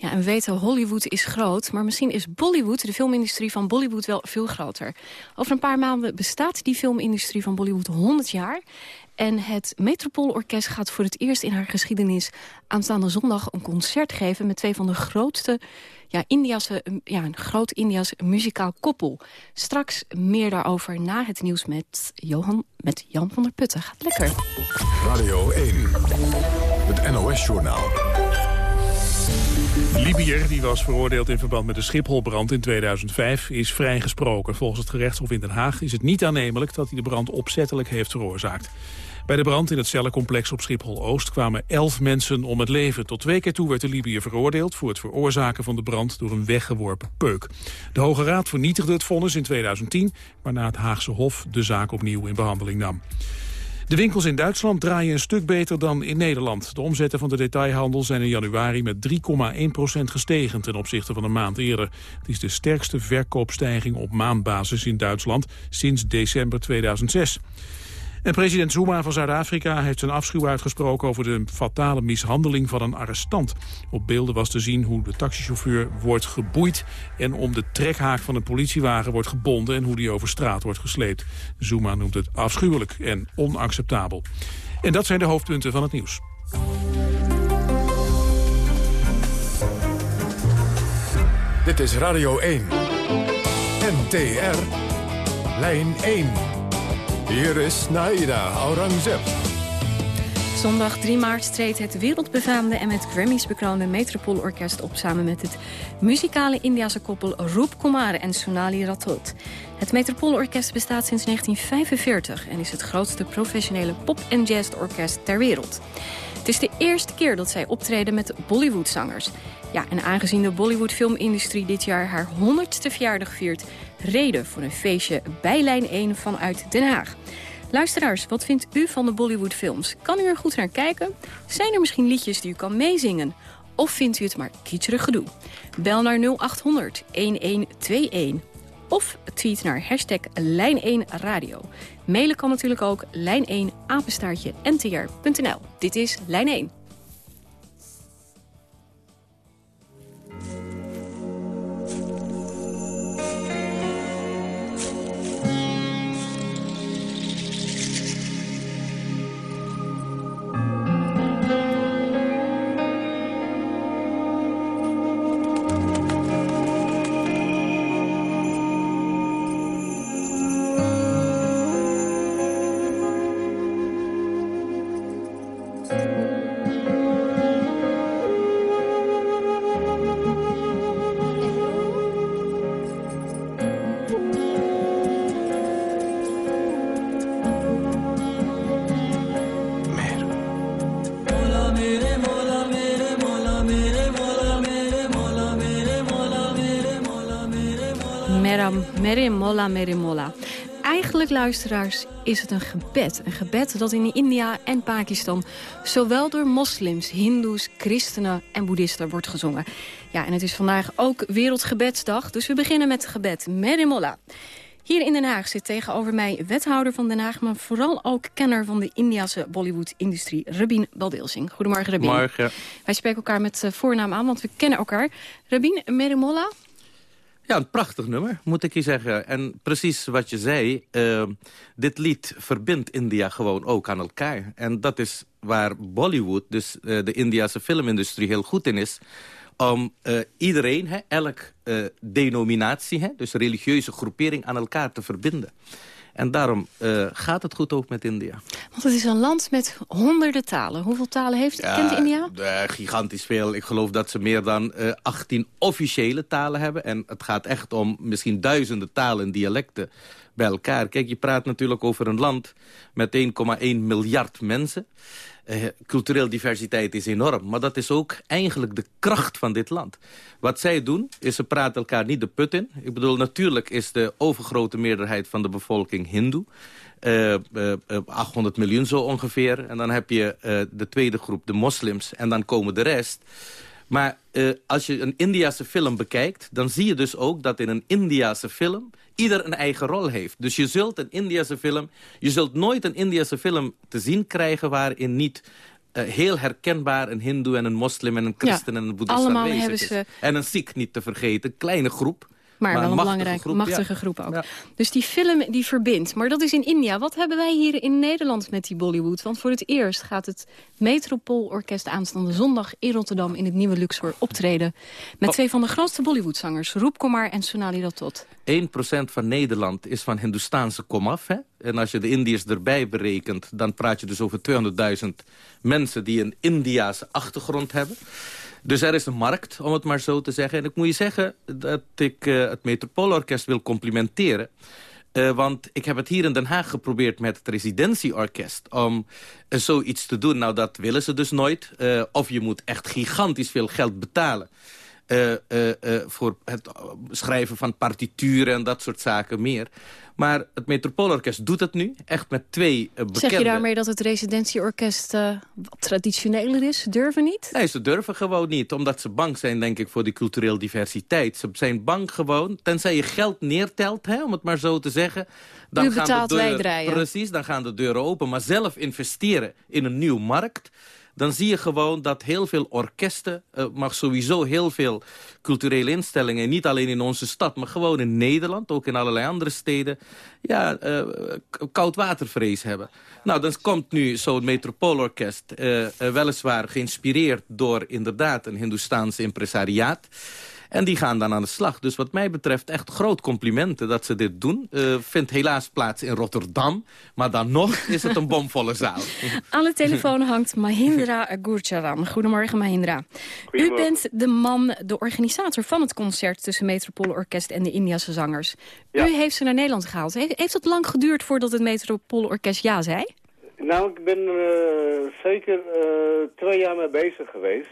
Ja, en we weten, Hollywood is groot. Maar misschien is Bollywood, de filmindustrie van Bollywood, wel veel groter. Over een paar maanden bestaat die filmindustrie van Bollywood 100 jaar. En het Metropoolorkest gaat voor het eerst in haar geschiedenis... aanstaande zondag een concert geven met twee van de grootste... Ja, Indiase, ja, een groot Indiaas muzikaal koppel. Straks meer daarover na het nieuws met, Johan, met Jan van der Putten. Gaat lekker. Radio 1, het NOS-journaal. Libiër, die was veroordeeld in verband met de Schipholbrand in 2005, is vrijgesproken. Volgens het gerechtshof in Den Haag is het niet aannemelijk dat hij de brand opzettelijk heeft veroorzaakt. Bij de brand in het cellencomplex op Schiphol-Oost kwamen elf mensen om het leven. Tot twee keer toe werd de Libiër veroordeeld voor het veroorzaken van de brand door een weggeworpen peuk. De Hoge Raad vernietigde het vonnis in 2010, waarna het Haagse Hof de zaak opnieuw in behandeling nam. De winkels in Duitsland draaien een stuk beter dan in Nederland. De omzetten van de detailhandel zijn in januari met 3,1% gestegen ten opzichte van een maand eerder. Het is de sterkste verkoopstijging op maandbasis in Duitsland sinds december 2006. En president Zuma van Zuid-Afrika heeft zijn afschuw uitgesproken over de fatale mishandeling van een arrestant. Op beelden was te zien hoe de taxichauffeur wordt geboeid en om de trekhaak van een politiewagen wordt gebonden en hoe die over straat wordt gesleept. Zuma noemt het afschuwelijk en onacceptabel. En dat zijn de hoofdpunten van het nieuws. Dit is Radio 1. NTR. Lijn 1. Hier is Naida Aurangzeb. Zondag 3 maart treedt het wereldbefaamde en met Grammys bekroonde Metropoolorkest op... samen met het muzikale Indiase koppel Roop Kumar en Sonali Rathod. Het Metropoolorkest bestaat sinds 1945... en is het grootste professionele pop- en jazzorkest ter wereld. Het is de eerste keer dat zij optreden met Bollywood-zangers. Ja, en aangezien de Bollywood-filmindustrie dit jaar haar 100ste verjaardag viert... reden voor een feestje bij Lijn 1 vanuit Den Haag. Luisteraars, wat vindt u van de Bollywood-films? Kan u er goed naar kijken? Zijn er misschien liedjes die u kan meezingen? Of vindt u het maar kietserig gedoe? Bel naar 0800 1121 of tweet naar hashtag Lijn1 Radio. Mailen kan natuurlijk ook lijn1 apenstaartje ntr.nl. Dit is Lijn 1. Merimola. Eigenlijk, luisteraars, is het een gebed. Een gebed dat in India en Pakistan zowel door moslims, hindoes, christenen en boeddhisten wordt gezongen. Ja, en het is vandaag ook Wereldgebedsdag, dus we beginnen met het gebed Merimola. Hier in Den Haag zit tegenover mij wethouder van Den Haag... maar vooral ook kenner van de Indiase Bollywood-industrie, Rabin Baldeelsing. Goedemorgen, Rabin. Morgen. Wij spreken elkaar met eh, voornaam aan, want we kennen elkaar. Rabin, Merimola, Ja, een prachtig nummer, moet ik je zeggen. En precies wat je zei, eh, dit lied verbindt India gewoon ook aan elkaar. En dat is waar Bollywood, dus eh, de Indiase filmindustrie, heel goed in is om eh, iedereen, hè, elk denominatie, hè, dus religieuze groepering, aan elkaar te verbinden. En daarom eh, gaat het goed ook met India. Want het is een land met honderden talen. Hoeveel talen heeft, kent India? eh, gigantisch veel. Ik geloof dat ze meer dan eh 18 officiële talen hebben. En het gaat echt om misschien duizenden talen en dialecten bij elkaar. Kijk, je praat natuurlijk over een land met 1,1 miljard mensen. Eh, cultureel diversiteit is enorm. Maar dat is ook eigenlijk de kracht van dit land. Wat zij doen, is ze praten elkaar niet de put in. Ik bedoel, natuurlijk is de overgrote meerderheid van de bevolking hindoe. Eh, eh, eh, 800 miljoen zo ongeveer. En dan heb je eh, de tweede groep, de moslims. En dan komen de rest. Maar eh, als je een Indiase film bekijkt... dan zie je dus ook dat in een Indiase film... ieder een eigen rol heeft. Dus je zult een Indiase film... je zult nooit een Indiase film te zien krijgen... waarin niet eh, heel herkenbaar een hindoe en een moslim... en een christen en een boeddhist aanwezig is. ze- En een sikh niet te vergeten, kleine groep. Maar, wel een belangrijke, groep, machtige ja. groep ook. Dus die film die verbindt. Maar dat is in India. Wat hebben wij hier in Nederland met die Bollywood? Want voor het eerst gaat het Metropoolorkest aanstaande zondag in Rotterdam... in het nieuwe Luxor optreden. Met Oh. twee van de grootste Bollywood-zangers. Roep Kumar en Sonali Ratot. 1% van Nederland is van Hindoestaanse komaf. Hè? En als je de Indiërs erbij berekent... dan praat je dus over 200.000 mensen die een Indiaanse achtergrond hebben. Dus er is een markt, om het maar zo te zeggen. En ik moet je zeggen dat ik eh, het Metropoolorkest wil complimenteren. Eh, want ik heb het hier in Den Haag geprobeerd met het residentieorkest... om eh, zoiets te doen. Nou, dat willen ze dus nooit. Of je moet echt gigantisch veel geld betalen... eh, eh, eh, voor het schrijven van partituren en dat soort zaken meer. Maar het Metropoolorkest doet het nu, echt met twee bekende... Zeg je daarmee dat het residentieorkest wat traditioneler is? Ze durven niet? Nee, ze durven gewoon niet, omdat ze bang zijn, denk ik, voor die cultureel diversiteit. Ze zijn bang gewoon, tenzij je geld neertelt, hè, om het maar zo te zeggen. Dan U gaan betaalt, de wij deuren. Precies, dan gaan de deuren open. Maar zelf investeren in een nieuw markt... dan zie je gewoon dat heel veel orkesten... eh, maar sowieso heel veel culturele instellingen... niet alleen in onze stad, maar gewoon in Nederland... ook in allerlei andere steden... ja, eh, k- koudwatervrees hebben. Nou, dan komt nu zo'n metropoolorkest... eh, eh, weliswaar geïnspireerd door inderdaad een Hindoestaanse impresariaat... En die gaan dan aan de slag. Dus wat mij betreft echt groot complimenten dat ze dit doen. Eh vindt helaas plaats in Rotterdam. Maar dan nog is het een bomvolle zaal. Aan de telefoon hangt Mahindra Gurcharan. Goedemorgen, Mahindra. U bent de man, de organisator van het concert... tussen Metropoolorkest en de Indiase zangers. Ja. U heeft ze naar Nederland gehaald. Heeft, heeft het lang geduurd voordat het Metropoolorkest ja zei? Nou, ik ben er zeker eh, twee jaar mee bezig geweest.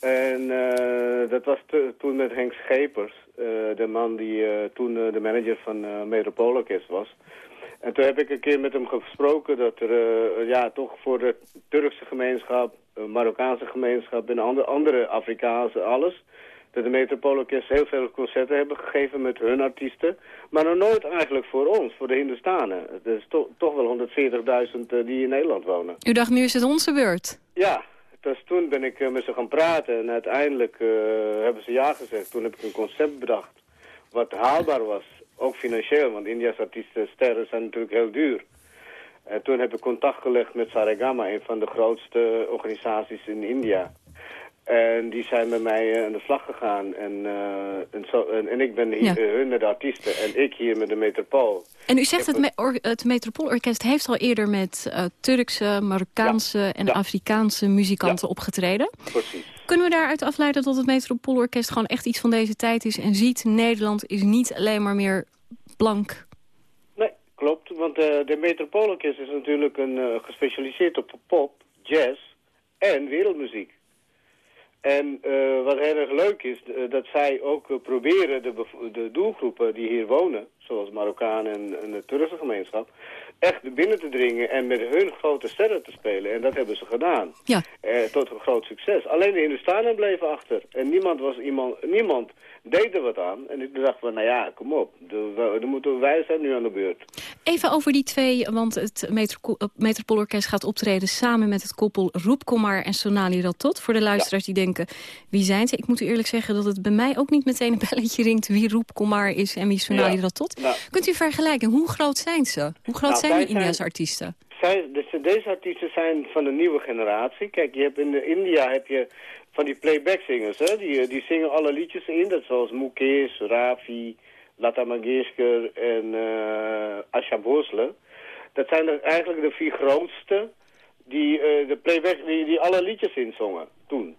En eh, dat was toen met Henk Schepers, eh, de man die eh, toen de manager van uh, Metropoolorkest was. En toen heb ik een keer met hem gesproken dat er ja, toch voor de Turkse gemeenschap, Marokkaanse gemeenschap en andere, andere Afrikaanse, alles... dat de Metropoolorkest heel veel concerten hebben gegeven met hun artiesten. Maar nog nooit eigenlijk voor ons, voor de Hindustanen. Het is to- toch wel 140.000 eh, die in Nederland wonen. U dacht, nu is het onze beurt. Ja, dus toen ben ik eh, met ze gaan praten en uiteindelijk eh, hebben ze ja gezegd. Toen heb ik een concept bedacht wat haalbaar was, ook financieel, want India's artiesten, sterren zijn natuurlijk heel duur. En toen heb ik contact gelegd met Saregama, een van de grootste organisaties in India. En die zijn met mij eh, aan de slag gegaan. En, eh, en, zo, en, en ik ben hier, Ja. eh, hun met de artiesten en ik hier met de metropool. En u zegt, het, me- or- het Metropoolorkest heeft al eerder met Turkse, Marokkaanse en Ja. Afrikaanse muzikanten opgetreden. Precies. Kunnen we daaruit afleiden dat het Metropoolorkest gewoon echt iets van deze tijd is... en ziet, Nederland is niet alleen maar meer blank? Nee, klopt. Want de Metropoolorkest is natuurlijk een, gespecialiseerd op pop, jazz en wereldmuziek. En eh, wat heel erg leuk is, eh, dat zij ook eh, proberen de, de doelgroepen die hier wonen, zoals Marokkanen en, en de Turkse gemeenschap, echt binnen te dringen en met hun grote sterren te spelen. En dat hebben ze gedaan. Ja. Tot een groot succes. Alleen de Hindustanen bleven achter. En niemand, was iemand, niemand deed er wat aan. En ik dacht van, nou ja, kom op. Dan moeten wij zijn nu aan de beurt. Even over die twee, want het Metro Metropoolorkest gaat optreden... samen met het koppel Roep Komar en Sonali Ratot. Voor de luisteraars die denken, wie zijn ze? Ik moet u eerlijk zeggen dat het bij mij ook niet meteen een belletje ringt... wie Roep Komar is en wie Sonali Ja. Ratot. Nou. Kunt u vergelijken, hoe groot zijn ze? Hoe groot Nou, zijn zij die Indiase zijn- artiesten? Zij, dus deze artiesten zijn van de nieuwe generatie. Kijk, je hebt in India heb je van die playback-zingers, hè. Die, eh, die zingen alle liedjes in. Dat zoals Mukesh, Rafi, Lata Mangeshkar en eh Asha Bhosle. Dat zijn er eigenlijk de vier grootste die, eh, de playback, die, die alle liedjes inzongen toen.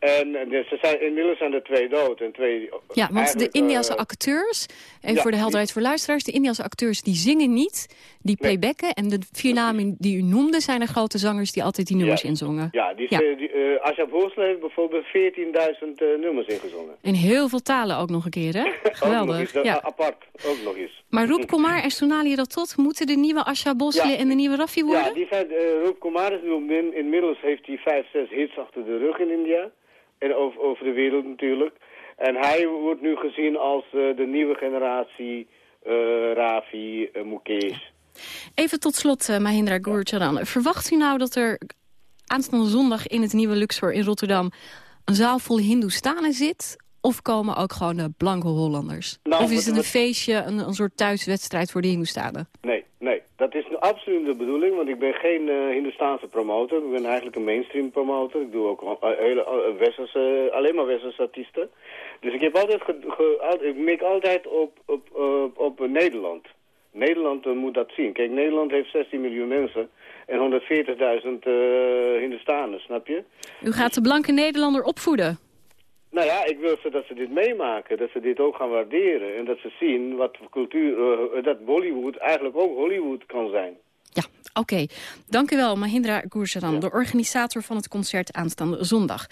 En dus ze zijn, inmiddels zijn er twee dood. En twee, Ja, want de Indiase eh, acteurs, even ja, voor de helderheid voor luisteraars... de Indiase acteurs die zingen niet, die playbacken... en de vier namen die u noemde zijn er grote zangers die altijd die nummers inzongen. Ja, die, Ja. die, Asha Bhosle heeft bijvoorbeeld 14.000 eh, nummers ingezongen. In heel veel talen ook nog een keer, hè? Eens, Geweldig. dat- Ja. apart, ook nog eens. Maar Roep Komar en Sonali Ratot moeten de nieuwe Asha Bosle Ja. en de nieuwe Raffi worden? Ja, die zijn, Roep Kumar is nu in, inmiddels heeft hij vijf, zes hits achter de rug in India. En over, over de wereld natuurlijk. En hij wordt nu gezien als eh, de nieuwe generatie eh, Rafi, eh, Mukesh. Even tot slot, Mahindra Gurcharan. Verwacht u nou dat er aanstaande zondag in het nieuwe Luxor in Rotterdam... een zaal vol Hindoestanen zit? Of komen ook gewoon de blanke Hollanders? Nou, of is het een wat- feestje, een, een soort thuiswedstrijd voor de Hindoestanen? Nee, dat is absoluut de bedoeling, want ik ben geen Hindoestaanse promotor. Ik ben eigenlijk een mainstream promotor. Ik doe ook eh, hele, eh, westerse, alleen maar westerse artiesten. Dus ik heb altijd, ge, al- ik mik altijd op, op, op, Nederland. Nederland moet dat zien. Kijk, Nederland heeft 16 miljoen mensen en 140.000 eh Hindoestanen, snap je? U gaat de blanke Nederlander opvoeden. Nou ja, ik wil ze dat ze dit meemaken, dat ze dit ook gaan waarderen. En dat ze zien wat cultuur, eh, dat Bollywood eigenlijk ook Hollywood kan zijn. Oké, dank u wel, Mahindra Gurjaran, de organisator van het concert aanstaande zondag.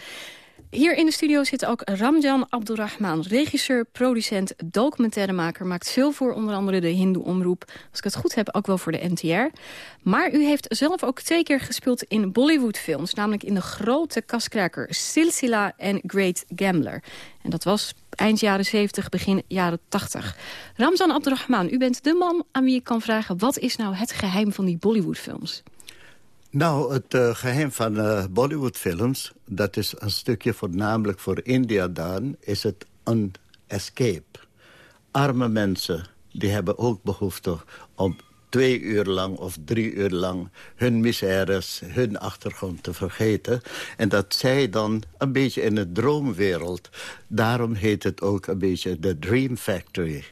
Hier in de studio zit ook Ramjan Abdurrahman, regisseur, producent, documentairemaker. Maakt veel voor onder andere de Hindoe-omroep. Als ik het goed heb, ook wel voor de NTR. Maar u heeft zelf ook twee keer gespeeld in Bollywood-films. Namelijk in de grote kaskraker Silsila en Great Gambler. En dat was eind jaren 70, begin jaren 80. Ramzan Abdurrahman, u bent de man aan wie ik kan vragen... wat is nou het geheim van die Bollywood-films? Nou, het eh, geheim van eh, Bollywoodfilms... dat is een stukje voornamelijk voor India dan... is het een escape. Arme mensen, die hebben ook behoefte om twee uur lang of drie uur lang... hun misères, hun achtergrond te vergeten. En dat zij dan een beetje in de droomwereld... daarom heet het ook een beetje de Dream Factory...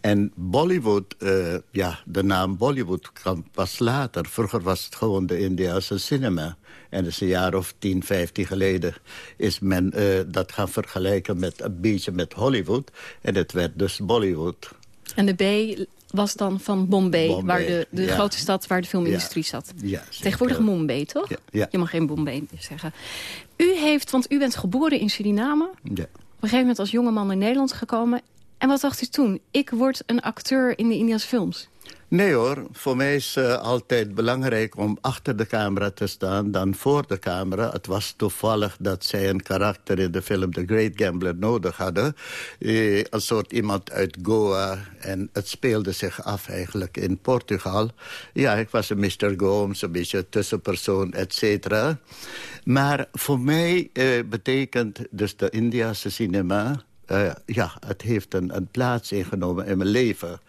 En Bollywood, eh, ja, de naam Bollywood kwam pas later. Vroeger was het gewoon de Indiase cinema. En dat is een jaar of 10, 15 geleden is men eh, dat gaan vergelijken met een beetje met Hollywood. En het werd dus Bollywood. En de B was dan van Bombay, Bombay, waar de, de ja. grote stad waar de filmindustrie zat. Ja, Tegenwoordig. Mumbai, toch? ja. Je mag geen Bombay zeggen. U heeft, want u bent geboren in Suriname... Ja. op een gegeven moment als jongeman in Nederland gekomen... En wat dacht u toen? Ik word een acteur in de Indiase films. Nee hoor, voor mij is uh, altijd belangrijk om achter de camera te staan dan voor de camera. Het was toevallig dat zij een karakter in de film The Great Gambler nodig hadden. Eh, een soort iemand uit Goa en het speelde zich af eigenlijk in Portugal. Ja, ik was een Mr. Gomes, een beetje tussenpersoon, et cetera. Maar voor mij uh, betekent dus de Indiase cinema... Uh, ja, het heeft een, een plaats ingenomen in mijn leven.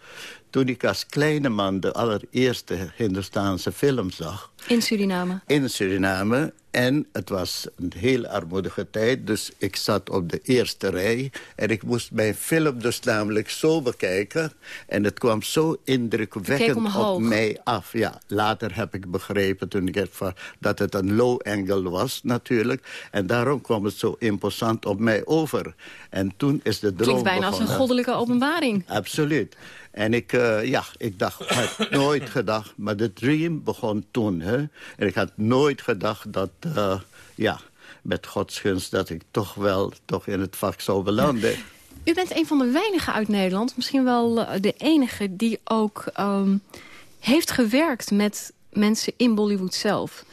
Toen ik als kleine man de allereerste Hindustaanse film zag... In Suriname? In Suriname. En het was een heel armoedige tijd, dus ik zat op de eerste rij. En ik moest mijn film dus namelijk zo bekijken. En het kwam zo indrukwekkend op mij af. Ja, later heb ik begrepen toen ik het van, dat het een low angle was natuurlijk. En daarom kwam het zo imposant op mij over. En toen is de droom Klinkt bijna begonnen. als een goddelijke openbaring. Absoluut. En ik, uh, ja, ik dacht, ik had nooit gedacht, maar de dream begon toen. En ik had nooit gedacht dat, uh, ja, met Gods gunst... dat ik toch wel toch in het vak zou belanden. U bent een van de weinigen uit Nederland, misschien wel uh, de enige... die ook um, heeft gewerkt met mensen in Bollywood zelf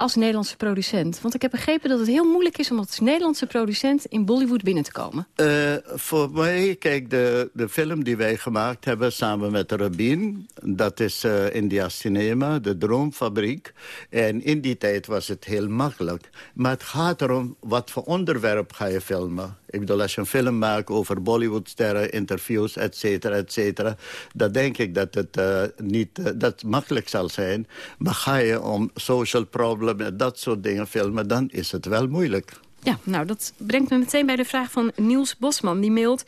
als Nederlandse producent? Want ik heb begrepen dat het heel moeilijk is... om als Nederlandse producent in Bollywood binnen te komen. Uh, voor mij, kijk, de, de film die wij gemaakt hebben samen met Rabin... dat is uh, India Cinema, de Droomfabriek. En in die tijd was het heel makkelijk. Maar het gaat erom, wat voor onderwerp ga je filmen? Ik bedoel, als je een film maakt over Bollywoodsterren, interviews, et cetera, et cetera... dan denk ik dat het uh, niet uh, dat makkelijk zal zijn. Maar ga je om social problems en dat soort dingen filmen... dan is het wel moeilijk. Ja, nou, dat brengt me meteen bij de vraag van Niels Bosman. Die mailt,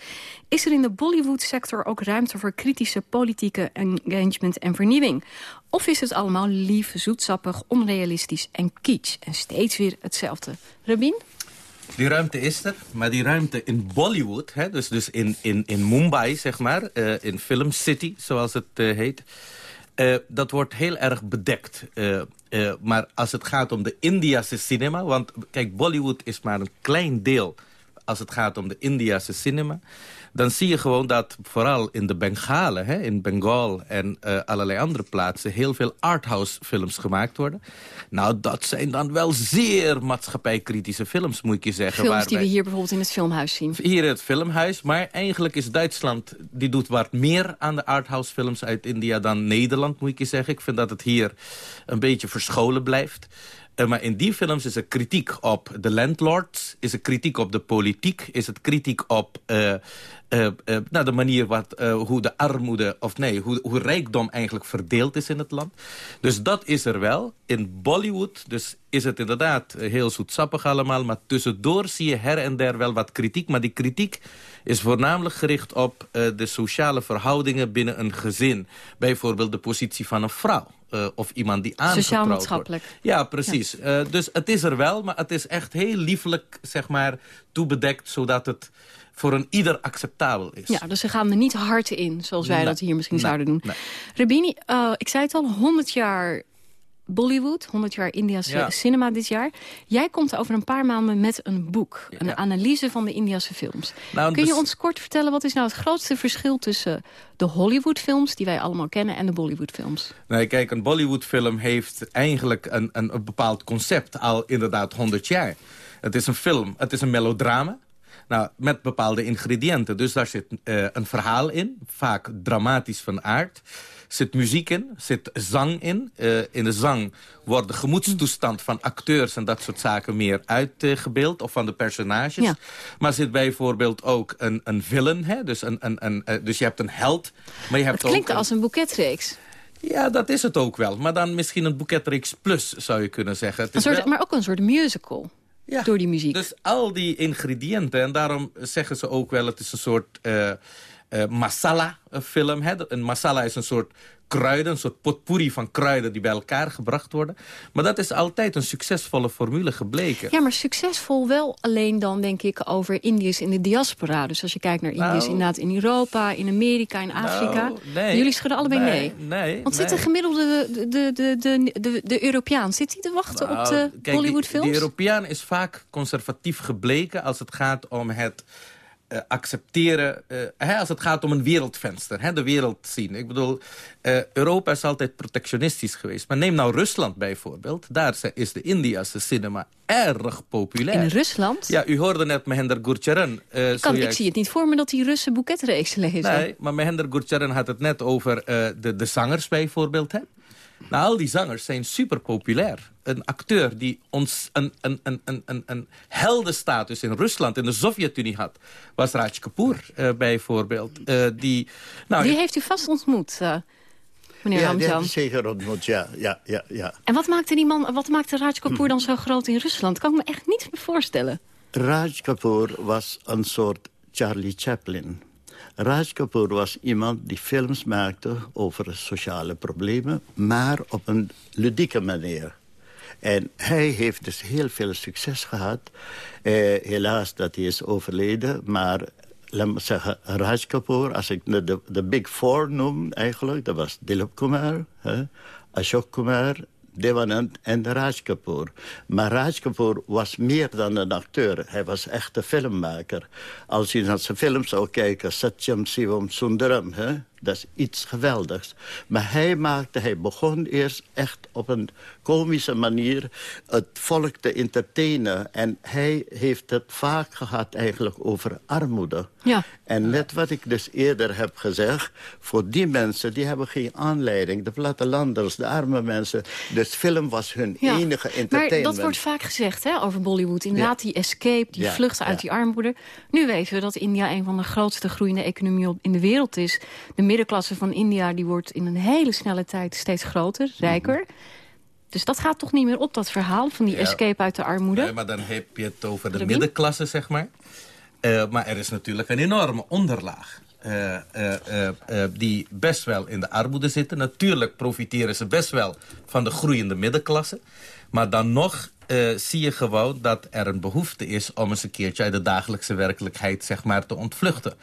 is er in de Bollywood-sector ook ruimte voor kritische politieke engagement en vernieuwing? Of is het allemaal lief, zoetsappig, onrealistisch en kitsch? En steeds weer hetzelfde. Rabin? Die ruimte is er, maar die ruimte in Bollywood, hè, dus, dus in, in, in Mumbai, zeg maar, eh, in Film City, zoals het eh, heet, eh, dat wordt heel erg bedekt. Maar als het gaat om de Indiase cinema, want kijk, Bollywood is maar een klein deel als het gaat om de Indiase cinema dan zie je gewoon dat vooral in de Bengalen, hè, in Bengal en uh, allerlei andere plaatsen... heel veel arthouse films gemaakt worden. Nou, dat zijn dan wel zeer maatschappijkritische films, moet ik je zeggen. Films die we hier bijvoorbeeld in het filmhuis zien. Hier in het filmhuis, maar eigenlijk is Duitsland... die doet wat meer aan de arthouse films uit India dan Nederland, moet ik je zeggen. Ik vind dat het hier een beetje verscholen blijft. Uh, maar in die films is er kritiek op de landlords, is er kritiek op de politiek, is het kritiek op uh, uh, nou, de manier wat, hoe de armoede, of nee, hoe, hoe rijkdom eigenlijk verdeeld is in het land. Dus dat is er wel. In Bollywood dus is het inderdaad heel zoetsappig allemaal, maar tussendoor zie je her en der wel wat kritiek. Maar die kritiek is voornamelijk gericht op de sociale verhoudingen binnen een gezin. Bijvoorbeeld de positie van een vrouw. Uh, of iemand die aangetrouwd Sociaal-maatschappelijk. Ja, precies. Ja. Uh, dus het is er wel, maar het is echt heel liefelijk, zeg maar, toebedekt... zodat het voor een ieder acceptabel is. Ja, dus ze gaan er niet hard in, zoals wij Nee. dat hier misschien Nee. zouden doen. Nee. Rabini, uh, ik zei het al, 100 jaar Bollywood, 100 jaar Indiase Ja. cinema dit jaar. Jij komt over een paar maanden met een boek, een analyse van de Indiase films. Nou, Kun je dus- ons kort vertellen, wat is nou het grootste verschil tussen de Hollywood-films, die wij allemaal kennen, en de Bollywood-films? Nee, kijk, een Bollywood-film heeft eigenlijk een, een, een bepaald concept al inderdaad 100 jaar. Het is een film, het is een melodrama. Nou, met bepaalde ingrediënten. Dus daar zit eh, een verhaal in, vaak dramatisch van aard. Zit muziek in, zit zang in. Eh, in de zang wordt de gemoedstoestand van acteurs en dat soort zaken meer uitgebeeld. of van de personages. Ja. Maar zit bijvoorbeeld ook een, een villain. Hè? Dus, een, een, een, eh, dus je hebt een held. Maar je hebt Het klinkt ook als een boeketreeks. ja, dat is het ook wel. Maar dan misschien een boeketreeks plus, zou je kunnen zeggen. Het is soort, wel- Maar ook een soort musical, door die muziek. Dus al die ingrediënten, en daarom zeggen ze ook wel... het is een soort eh eh, masala-film. hè. Een masala is een soort kruiden, een soort potpourri van kruiden... die bij elkaar gebracht worden. Maar dat is altijd een succesvolle formule gebleken. Ja, maar succesvol wel alleen dan, denk ik, over Indiërs in de diaspora. Dus als je kijkt naar Indiërs Nou. inderdaad in Europa, in Amerika, in Afrika. Nou, nee. Jullie schudden allebei nee. Nee, nee, Want zit de gemiddelde, de, de, de, de, de, Europeaan, zit hij te wachten op Nou, de Bollywoodfilms? De Europeaan is vaak conservatief gebleken als het gaat om het eh, accepteren... eh, hè, als het gaat om een wereldvenster, hè, de wereld zien. Ik bedoel, eh, Europa is altijd protectionistisch geweest. Maar neem nou Rusland bijvoorbeeld. Daar is de Indiase cinema erg populair. In Rusland? Ja, u hoorde net Mehender Gurcharan. eh, Ik, kan, ik zie het niet voor me dat die Russen boeketreeks lezen. Nee, maar Mehender Gurcharan had het net over de, de zangers bijvoorbeeld. Hè? Nou, al die zangers zijn super populair. Een acteur die ons een, een, een, een, een, een heldenstatus in Rusland, in de Sovjet-Unie had... was Raj Kapoor eh, bijvoorbeeld. Eh, die, nou, die heeft u vast ontmoet, eh, meneer ja, die heb Ramjan. ik zeker ontmoet, ja. ja, ja, ja. En wat maakte die man, wat maakte Raj Kapoor dan zo groot in Rusland? Kan ik me echt niet meer voorstellen. Raj Kapoor was een soort Charlie Chaplin. Raj Kapoor was iemand die films maakte over sociale problemen... maar op een ludieke manier. En hij heeft dus heel veel succes gehad. Eh, helaas dat hij is overleden, maar... Laat me zeggen, Raj Kapoor, als ik de, de, Big Four noem eigenlijk... dat was Dilip Kumar, hè, Ashok Kumar, Devanand en Raj Kapoor. Maar Raj Kapoor was meer dan een acteur. Hij was echt een filmmaker. Als je naar zijn film zou kijken, Satyam Sivam Sundaram... Hè, dat is iets geweldigs. Maar hij maakte, hij begon eerst echt op een komische manier... het volk te entertainen. En hij heeft het vaak gehad eigenlijk over armoede. Ja. En net wat ik dus eerder heb gezegd... voor die mensen, die hebben geen aanleiding. De plattelanders, de arme mensen. Dus film was hun Ja. enige Maar entertainment. dat wordt vaak gezegd hè, over Bollywood. Inderdaad, die escape, die Ja, vluchten uit ja. die armoede. Nu weten we dat India een van de grootste groeiende economieën in de wereld is. De middenklasse van India die wordt in een hele snelle tijd steeds groter, rijker. Dus dat gaat toch niet meer op, dat verhaal van die Ja. escape uit de armoede? Nee, maar dan heb je het over de middenklasse, zeg maar. Eh, maar er is natuurlijk een enorme onderlaag. eh, eh, die best wel in de armoede zitten. Natuurlijk profiteren ze best wel van de groeiende middenklasse. Maar dan nog eh, zie je gewoon dat er een behoefte is... om eens een keertje uit de dagelijkse werkelijkheid zeg maar, te ontvluchten.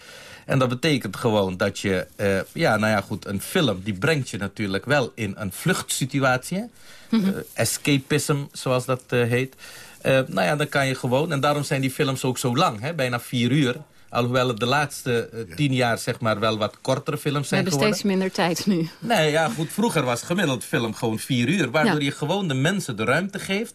En dat betekent gewoon dat je... eh, ja, nou ja, goed, een film die brengt je natuurlijk wel in een vluchtsituatie. Mhm. Eh, escapism, zoals dat heet. Nou ja, dan kan je gewoon... En daarom zijn die films ook zo lang, hè, bijna vier uur. Alhoewel het de laatste eh, tien jaar zeg maar wel wat kortere films We zijn hebben geworden. steeds minder tijd nu. Nee, ja, goed. Vroeger was gemiddeld film gewoon vier uur. Waardoor Ja. je gewoon de mensen de ruimte geeft...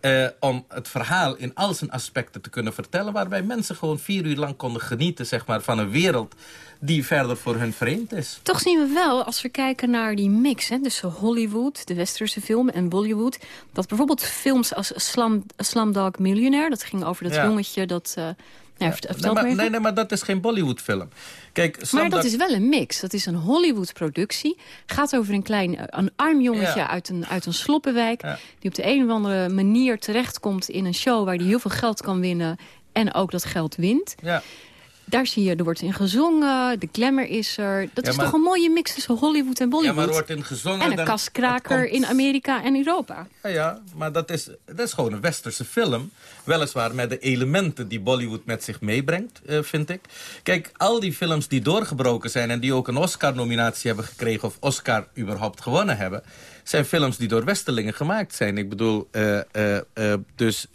eh, om het verhaal in al zijn aspecten te kunnen vertellen... waarbij mensen gewoon vier uur lang konden genieten zeg maar, van een wereld... die verder voor hun vreemd is. Toch zien we wel, als we kijken naar die mix... Hè, tussen Hollywood, de westerse film, en Bollywood... dat bijvoorbeeld films als Slam, Slumdog Millionaire... dat ging over dat Ja. jongetje dat... eh ja, Nee maar, nee, nee, maar dat is geen Bollywood-film. Kijk, Maar dat is wel een mix. Dat is een Hollywood-productie. Gaat over een klein, eh, een arm jongetje Ja. uit, een, uit een sloppenwijk... Ja. die op de een of andere manier terechtkomt in een show... waar hij heel veel geld kan winnen en ook dat geld wint. Ja. Daar zie je, er wordt in gezongen, de glamour is er. Dat Ja, is maar- toch een mooie mix tussen Hollywood en Ja, Bollywood? maar er wordt in gezongen... en een kaskraker komt- in Amerika en Europa. Ja, ja, maar dat is, dat is gewoon een westerse film. Weliswaar met de elementen die Bollywood met zich meebrengt, eh, vind ik. Kijk, al die films die doorgebroken zijn... en die ook een Oscar-nominatie hebben gekregen... of Oscar überhaupt gewonnen hebben... zijn films die door Westerlingen gemaakt zijn. Ik bedoel, eh, eh, dus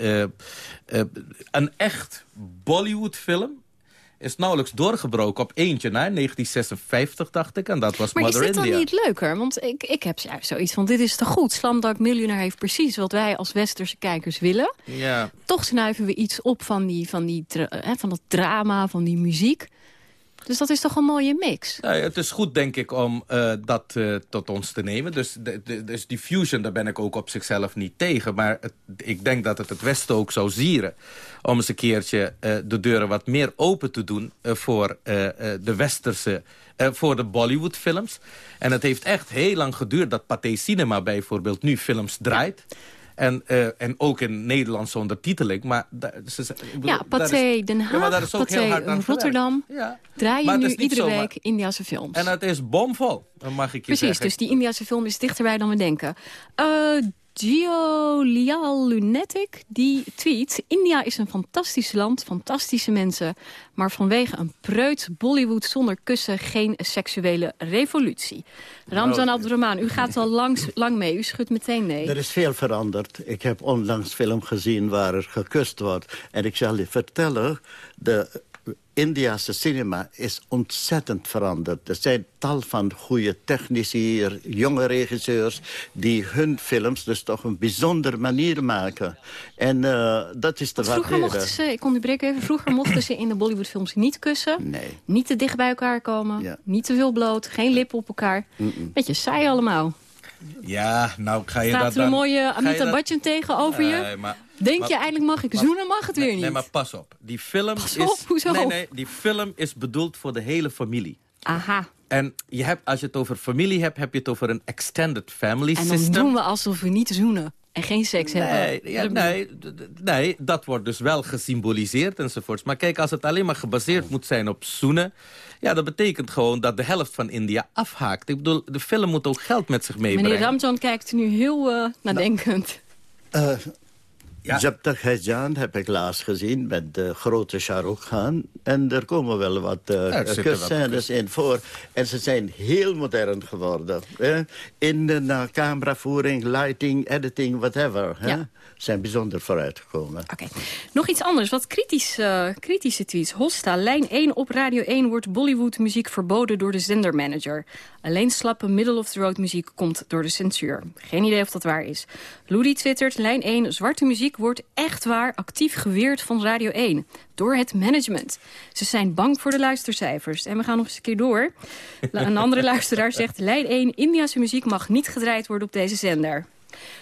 een echt Bollywood-film... is nauwelijks doorgebroken op eentje na, 1956 dacht ik. En dat was Maar is Mother dit dan India. niet leuker? Want ik, ik heb juist zoiets van, dit is te goed. Slumdog Millionaire heeft precies wat wij als westerse kijkers willen. Ja, Toch snuiven we iets op van, die, van, die, hè, van dat drama, van die muziek. Dus dat is toch een mooie mix? Het is goed, denk ik, om eh, dat eh, tot ons te nemen. Dus, de, dus die fusion, daar ben ik ook op zichzelf niet tegen. Maar ik denk dat het het Westen ook zou zieren... om eens een keertje eh, de deuren wat meer open te doen... voor de westerse, voor de Bollywood-films. En het heeft echt heel lang geduurd dat Pathé Cinema bijvoorbeeld nu films draait... En, eh, en ook in Nederlandse ondertiteling. Maar ze, bedoel, Ja, Pathé Den Ja, Haag, Pathé aan Rotterdam. Ja. Draaien nu iedere zomaar- week Indiase films. En het is bomvol, mag ik je Precies, zeggen. dus die Indiase film is dichterbij dan we denken. Eh Gio Lial Lunatic, die tweet... India is een fantastisch land, fantastische mensen... maar vanwege een preut Bollywood zonder kussen... geen seksuele revolutie. Ramzan Nou, Abdurrahman, u gaat al langs, lang mee. U schudt meteen nee. Er is veel veranderd. Ik heb onlangs film gezien waar er gekust wordt. En ik zal je vertellen, de Indiase cinema is ontzettend veranderd. Er zijn tal van goede technici, jonge regisseurs... die hun films dus toch een bijzondere manier maken. En eh, dat is te Want vroeger waarderen. mochten ze, ik onderbreek even, vroeger mochten ze in de Bollywoodfilms niet kussen. Nee. Niet te dicht bij elkaar komen. Ja. Niet te veel bloot. Geen lippen op elkaar. Mm-mm. Beetje saai allemaal. Ja, nou ga je Staat dat er een dan... mooie Bachchan tegenover je? Nee, maar- Denk maar- je eindelijk mag ik maar- zoenen, mag het weer nee, niet? Nee, maar pas op. Die film Pas is... op, hoezo? Nee, nee, die film is bedoeld voor de hele familie. Aha. En je hebt, als je het over familie hebt, heb je het over een extended family En dan system. doen we alsof we niet zoenen. En geen seks Nee, hebben. ja, nee, nee, dat wordt dus wel gesymboliseerd enzovoorts. Maar kijk, als het alleen maar gebaseerd moet zijn op zoenen... ja, dat betekent gewoon dat de helft van India afhaakt. Ik bedoel, de film moet ook geld met zich meebrengen. Meneer Ramjan kijkt nu heel eh, nadenkend. Eh Jab Tak Hai Jaan heb ik laatst gezien met de grote Shah Rukh Khan. En er komen wel wat uh, in voor. En ze zijn heel modern geworden. Hè? In de uh, cameravoering, lighting, editing, whatever. Hè? Ja. Zijn bijzonder vooruitgekomen. Nog iets anders, wat kritisch, eh, kritische tweets. Hosta, lijn 1 op Radio 1 wordt Bollywood muziek verboden door de zendermanager. Alleen slappe middle-of-the-road muziek komt door de censuur. Geen idee of dat waar is. Ludi twittert, lijn 1, zwarte muziek wordt echt waar actief geweerd van Radio 1. Door het management. Ze zijn bang voor de luistercijfers. En we gaan nog eens een keer door. Een andere luisteraar zegt, lijn 1, Indiase muziek mag niet gedraaid worden op deze zender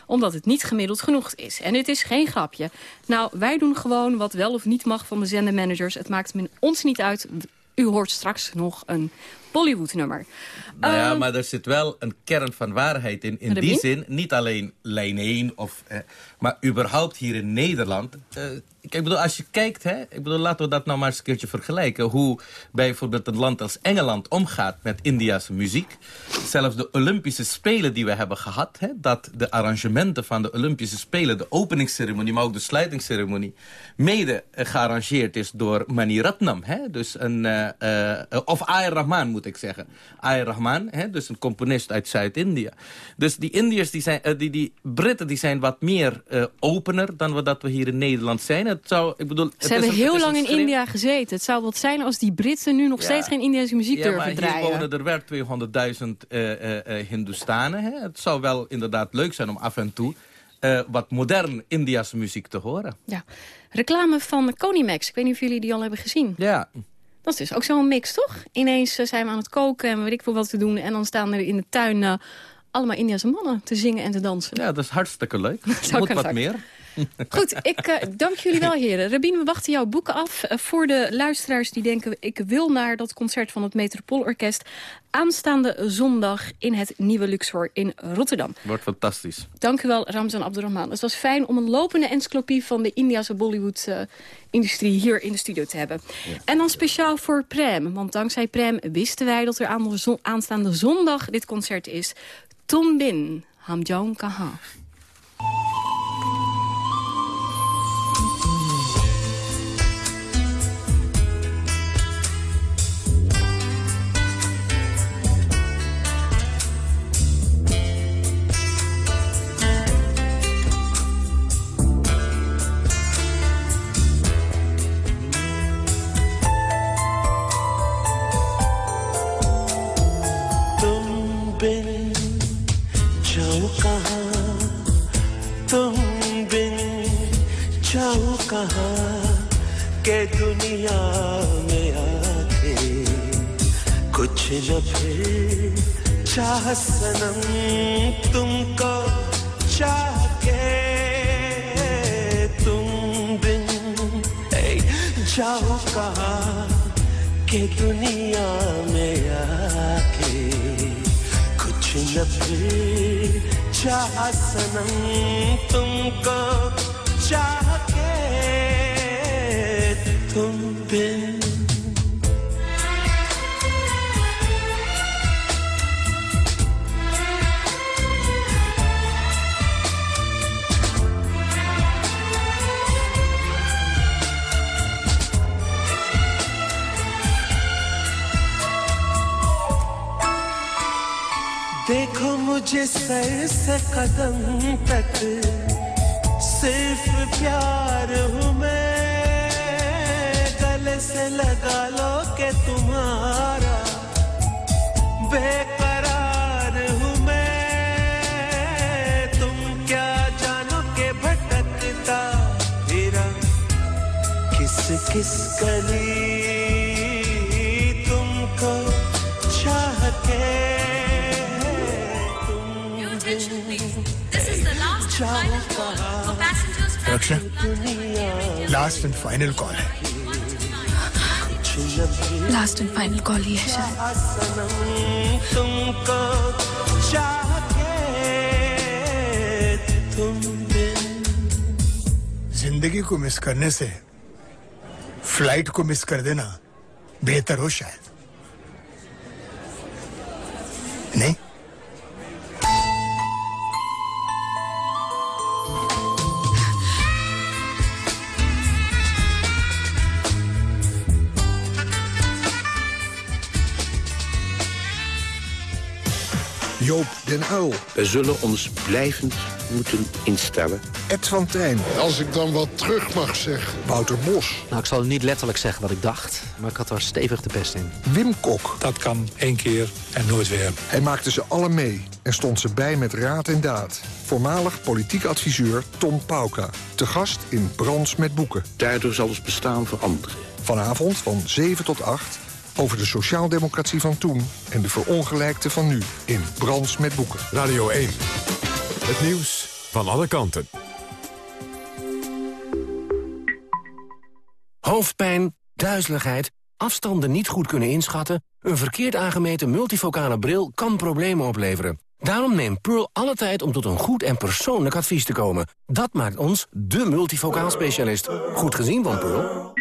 omdat het niet gemiddeld genoeg is. En dit is geen grapje. Nou, wij doen gewoon wat wel of niet mag van de zendermanagers. Het maakt ons niet uit. U hoort straks nog een Bollywood-nummer. Nou ja, Ehm, maar er zit wel een kern van waarheid in. In die zin, niet alleen lijn 1, of, eh, maar überhaupt hier in Nederland. Eh, ik bedoel, als je kijkt, hè, ik bedoel, laten we dat nou maar eens een keertje vergelijken. Hoe bijvoorbeeld een land als Engeland omgaat met Indiase muziek. Zelfs de Olympische Spelen die we hebben gehad, hè, dat de arrangementen van de Olympische Spelen, de openingsceremonie, maar ook de sluitingsceremonie, mede eh, gearrangeerd is door Mani Ratnam. Hè, dus een, eh, eh, of A.R. Rahman moet ik zeggen. A.R. Rahman, hè, dus een componist uit Zuid-India. Dus die Indiërs, die, zijn, die, die Britten, die zijn wat meer eh, opener dan we dat we hier in Nederland zijn. Het zou, ik bedoel, het Ze hebben een- heel het lang in India gezeten. Het zou wat zijn als die Britten nu nog Ja. steeds geen Indiase muziek ja, durven maar draaien. wonen er wel 200.000 eh eh, eh, Hindoestanen. Hè? Het zou wel inderdaad leuk zijn om af en toe wat modern Indiase muziek te horen. Ja. Reclame van Conimax. Ik weet niet of jullie die al hebben gezien. Ja. Dat is dus ook zo'n mix, toch? Ineens zijn we aan het koken en weet ik veel wat te doen. En dan staan er in de tuin allemaal Indiase mannen te zingen en te dansen. Ja, dat is hartstikke leuk. Zou Moet wat meer. Goed, ik eh, dank jullie wel, heren. Rabin, we wachten jouw boeken af. Eh, voor de luisteraars die denken... ik wil naar dat concert van het Metropoolorkest... aanstaande zondag in het Nieuwe Luxor in Rotterdam. Wordt fantastisch. Dank u wel, Ramzan Abdurrahman. Het was fijn om een lopende encyclopie van de Indiase Bollywood-industrie hier in de studio te hebben. En dan speciaal voor Prem, want dankzij Prem wisten wij dat er aanstaande zondag dit concert is. Tom Bin, Hamjaun Kaha. कहाँ, तुम बिन जाओ कहाँ, के दुनिया में आके कुछ न फिर चाह सनम तुमको चाह के तुम बिन जाओ कहाँ, के दुनिया में आके कुछ न फिर चाह सनम तुमको। मुझे सर से कदम तक सिर्फ़ प्यार हूँ मैं। गले से लगा लो के तुम्हारा बेकरार हूँ मैं। तुम क्या जानो के भटकता फिरा किस किस गली रक्षा लास्ट एंड फाइनल कॉल है। लास्ट एंड फाइनल कॉल ही है शायद। तुमको ज़िंदगी को मिस करने से फ़्लाइट को मिस कर देना बेहतर हो शायद। नहीं? Joop den Uil. We zullen ons blijvend moeten instellen. Ed van Tijn. Als ik dan wat terug mag zeggen. Wouter Bos. Nou, ik zal niet letterlijk zeggen wat ik dacht, maar ik had er stevig de pest in. Wim Kok. Dat kan één keer en nooit weer. Hij maakte ze alle mee en stond ze bij met raad en daad. Voormalig politiek adviseur Tom Pauka. Te gast in Brands met Boeken. Daardoor zal ons bestaan veranderen. Vanavond van 7 tot 8 over de sociaaldemocratie van toen... en de verongelijkte van nu in Brands met Boeken. Radio 1. Het nieuws van alle kanten. Hoofdpijn, duizeligheid, afstanden niet goed kunnen inschatten... Een verkeerd aangemeten multifocale bril kan problemen opleveren. Daarom neemt Pearl alle tijd om tot een goed en persoonlijk advies te komen. Dat maakt ons de multifocaal specialist. Goed gezien van Pearl.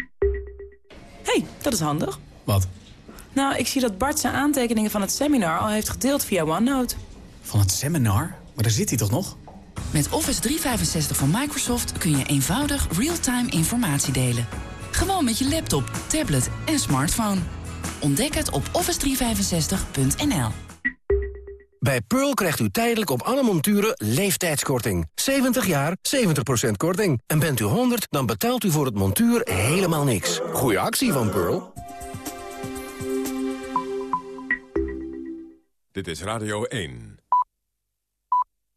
hey, dat is handig. Wat? Nou, ik zie dat Bart zijn aantekeningen van het seminar al heeft gedeeld via OneNote. Van het seminar? Maar daar zit hij toch nog? Met Office 365 van Microsoft kun je eenvoudig real-time informatie delen. Gewoon met je laptop, tablet en smartphone. Ontdek het op office365.nl. Bij Pearl krijgt u tijdelijk op alle monturen leeftijdskorting. 70 jaar, 70% korting. En bent u 100, dan betaalt u voor het montuur helemaal niks. Goeie actie van Pearl. Dit is Radio 1.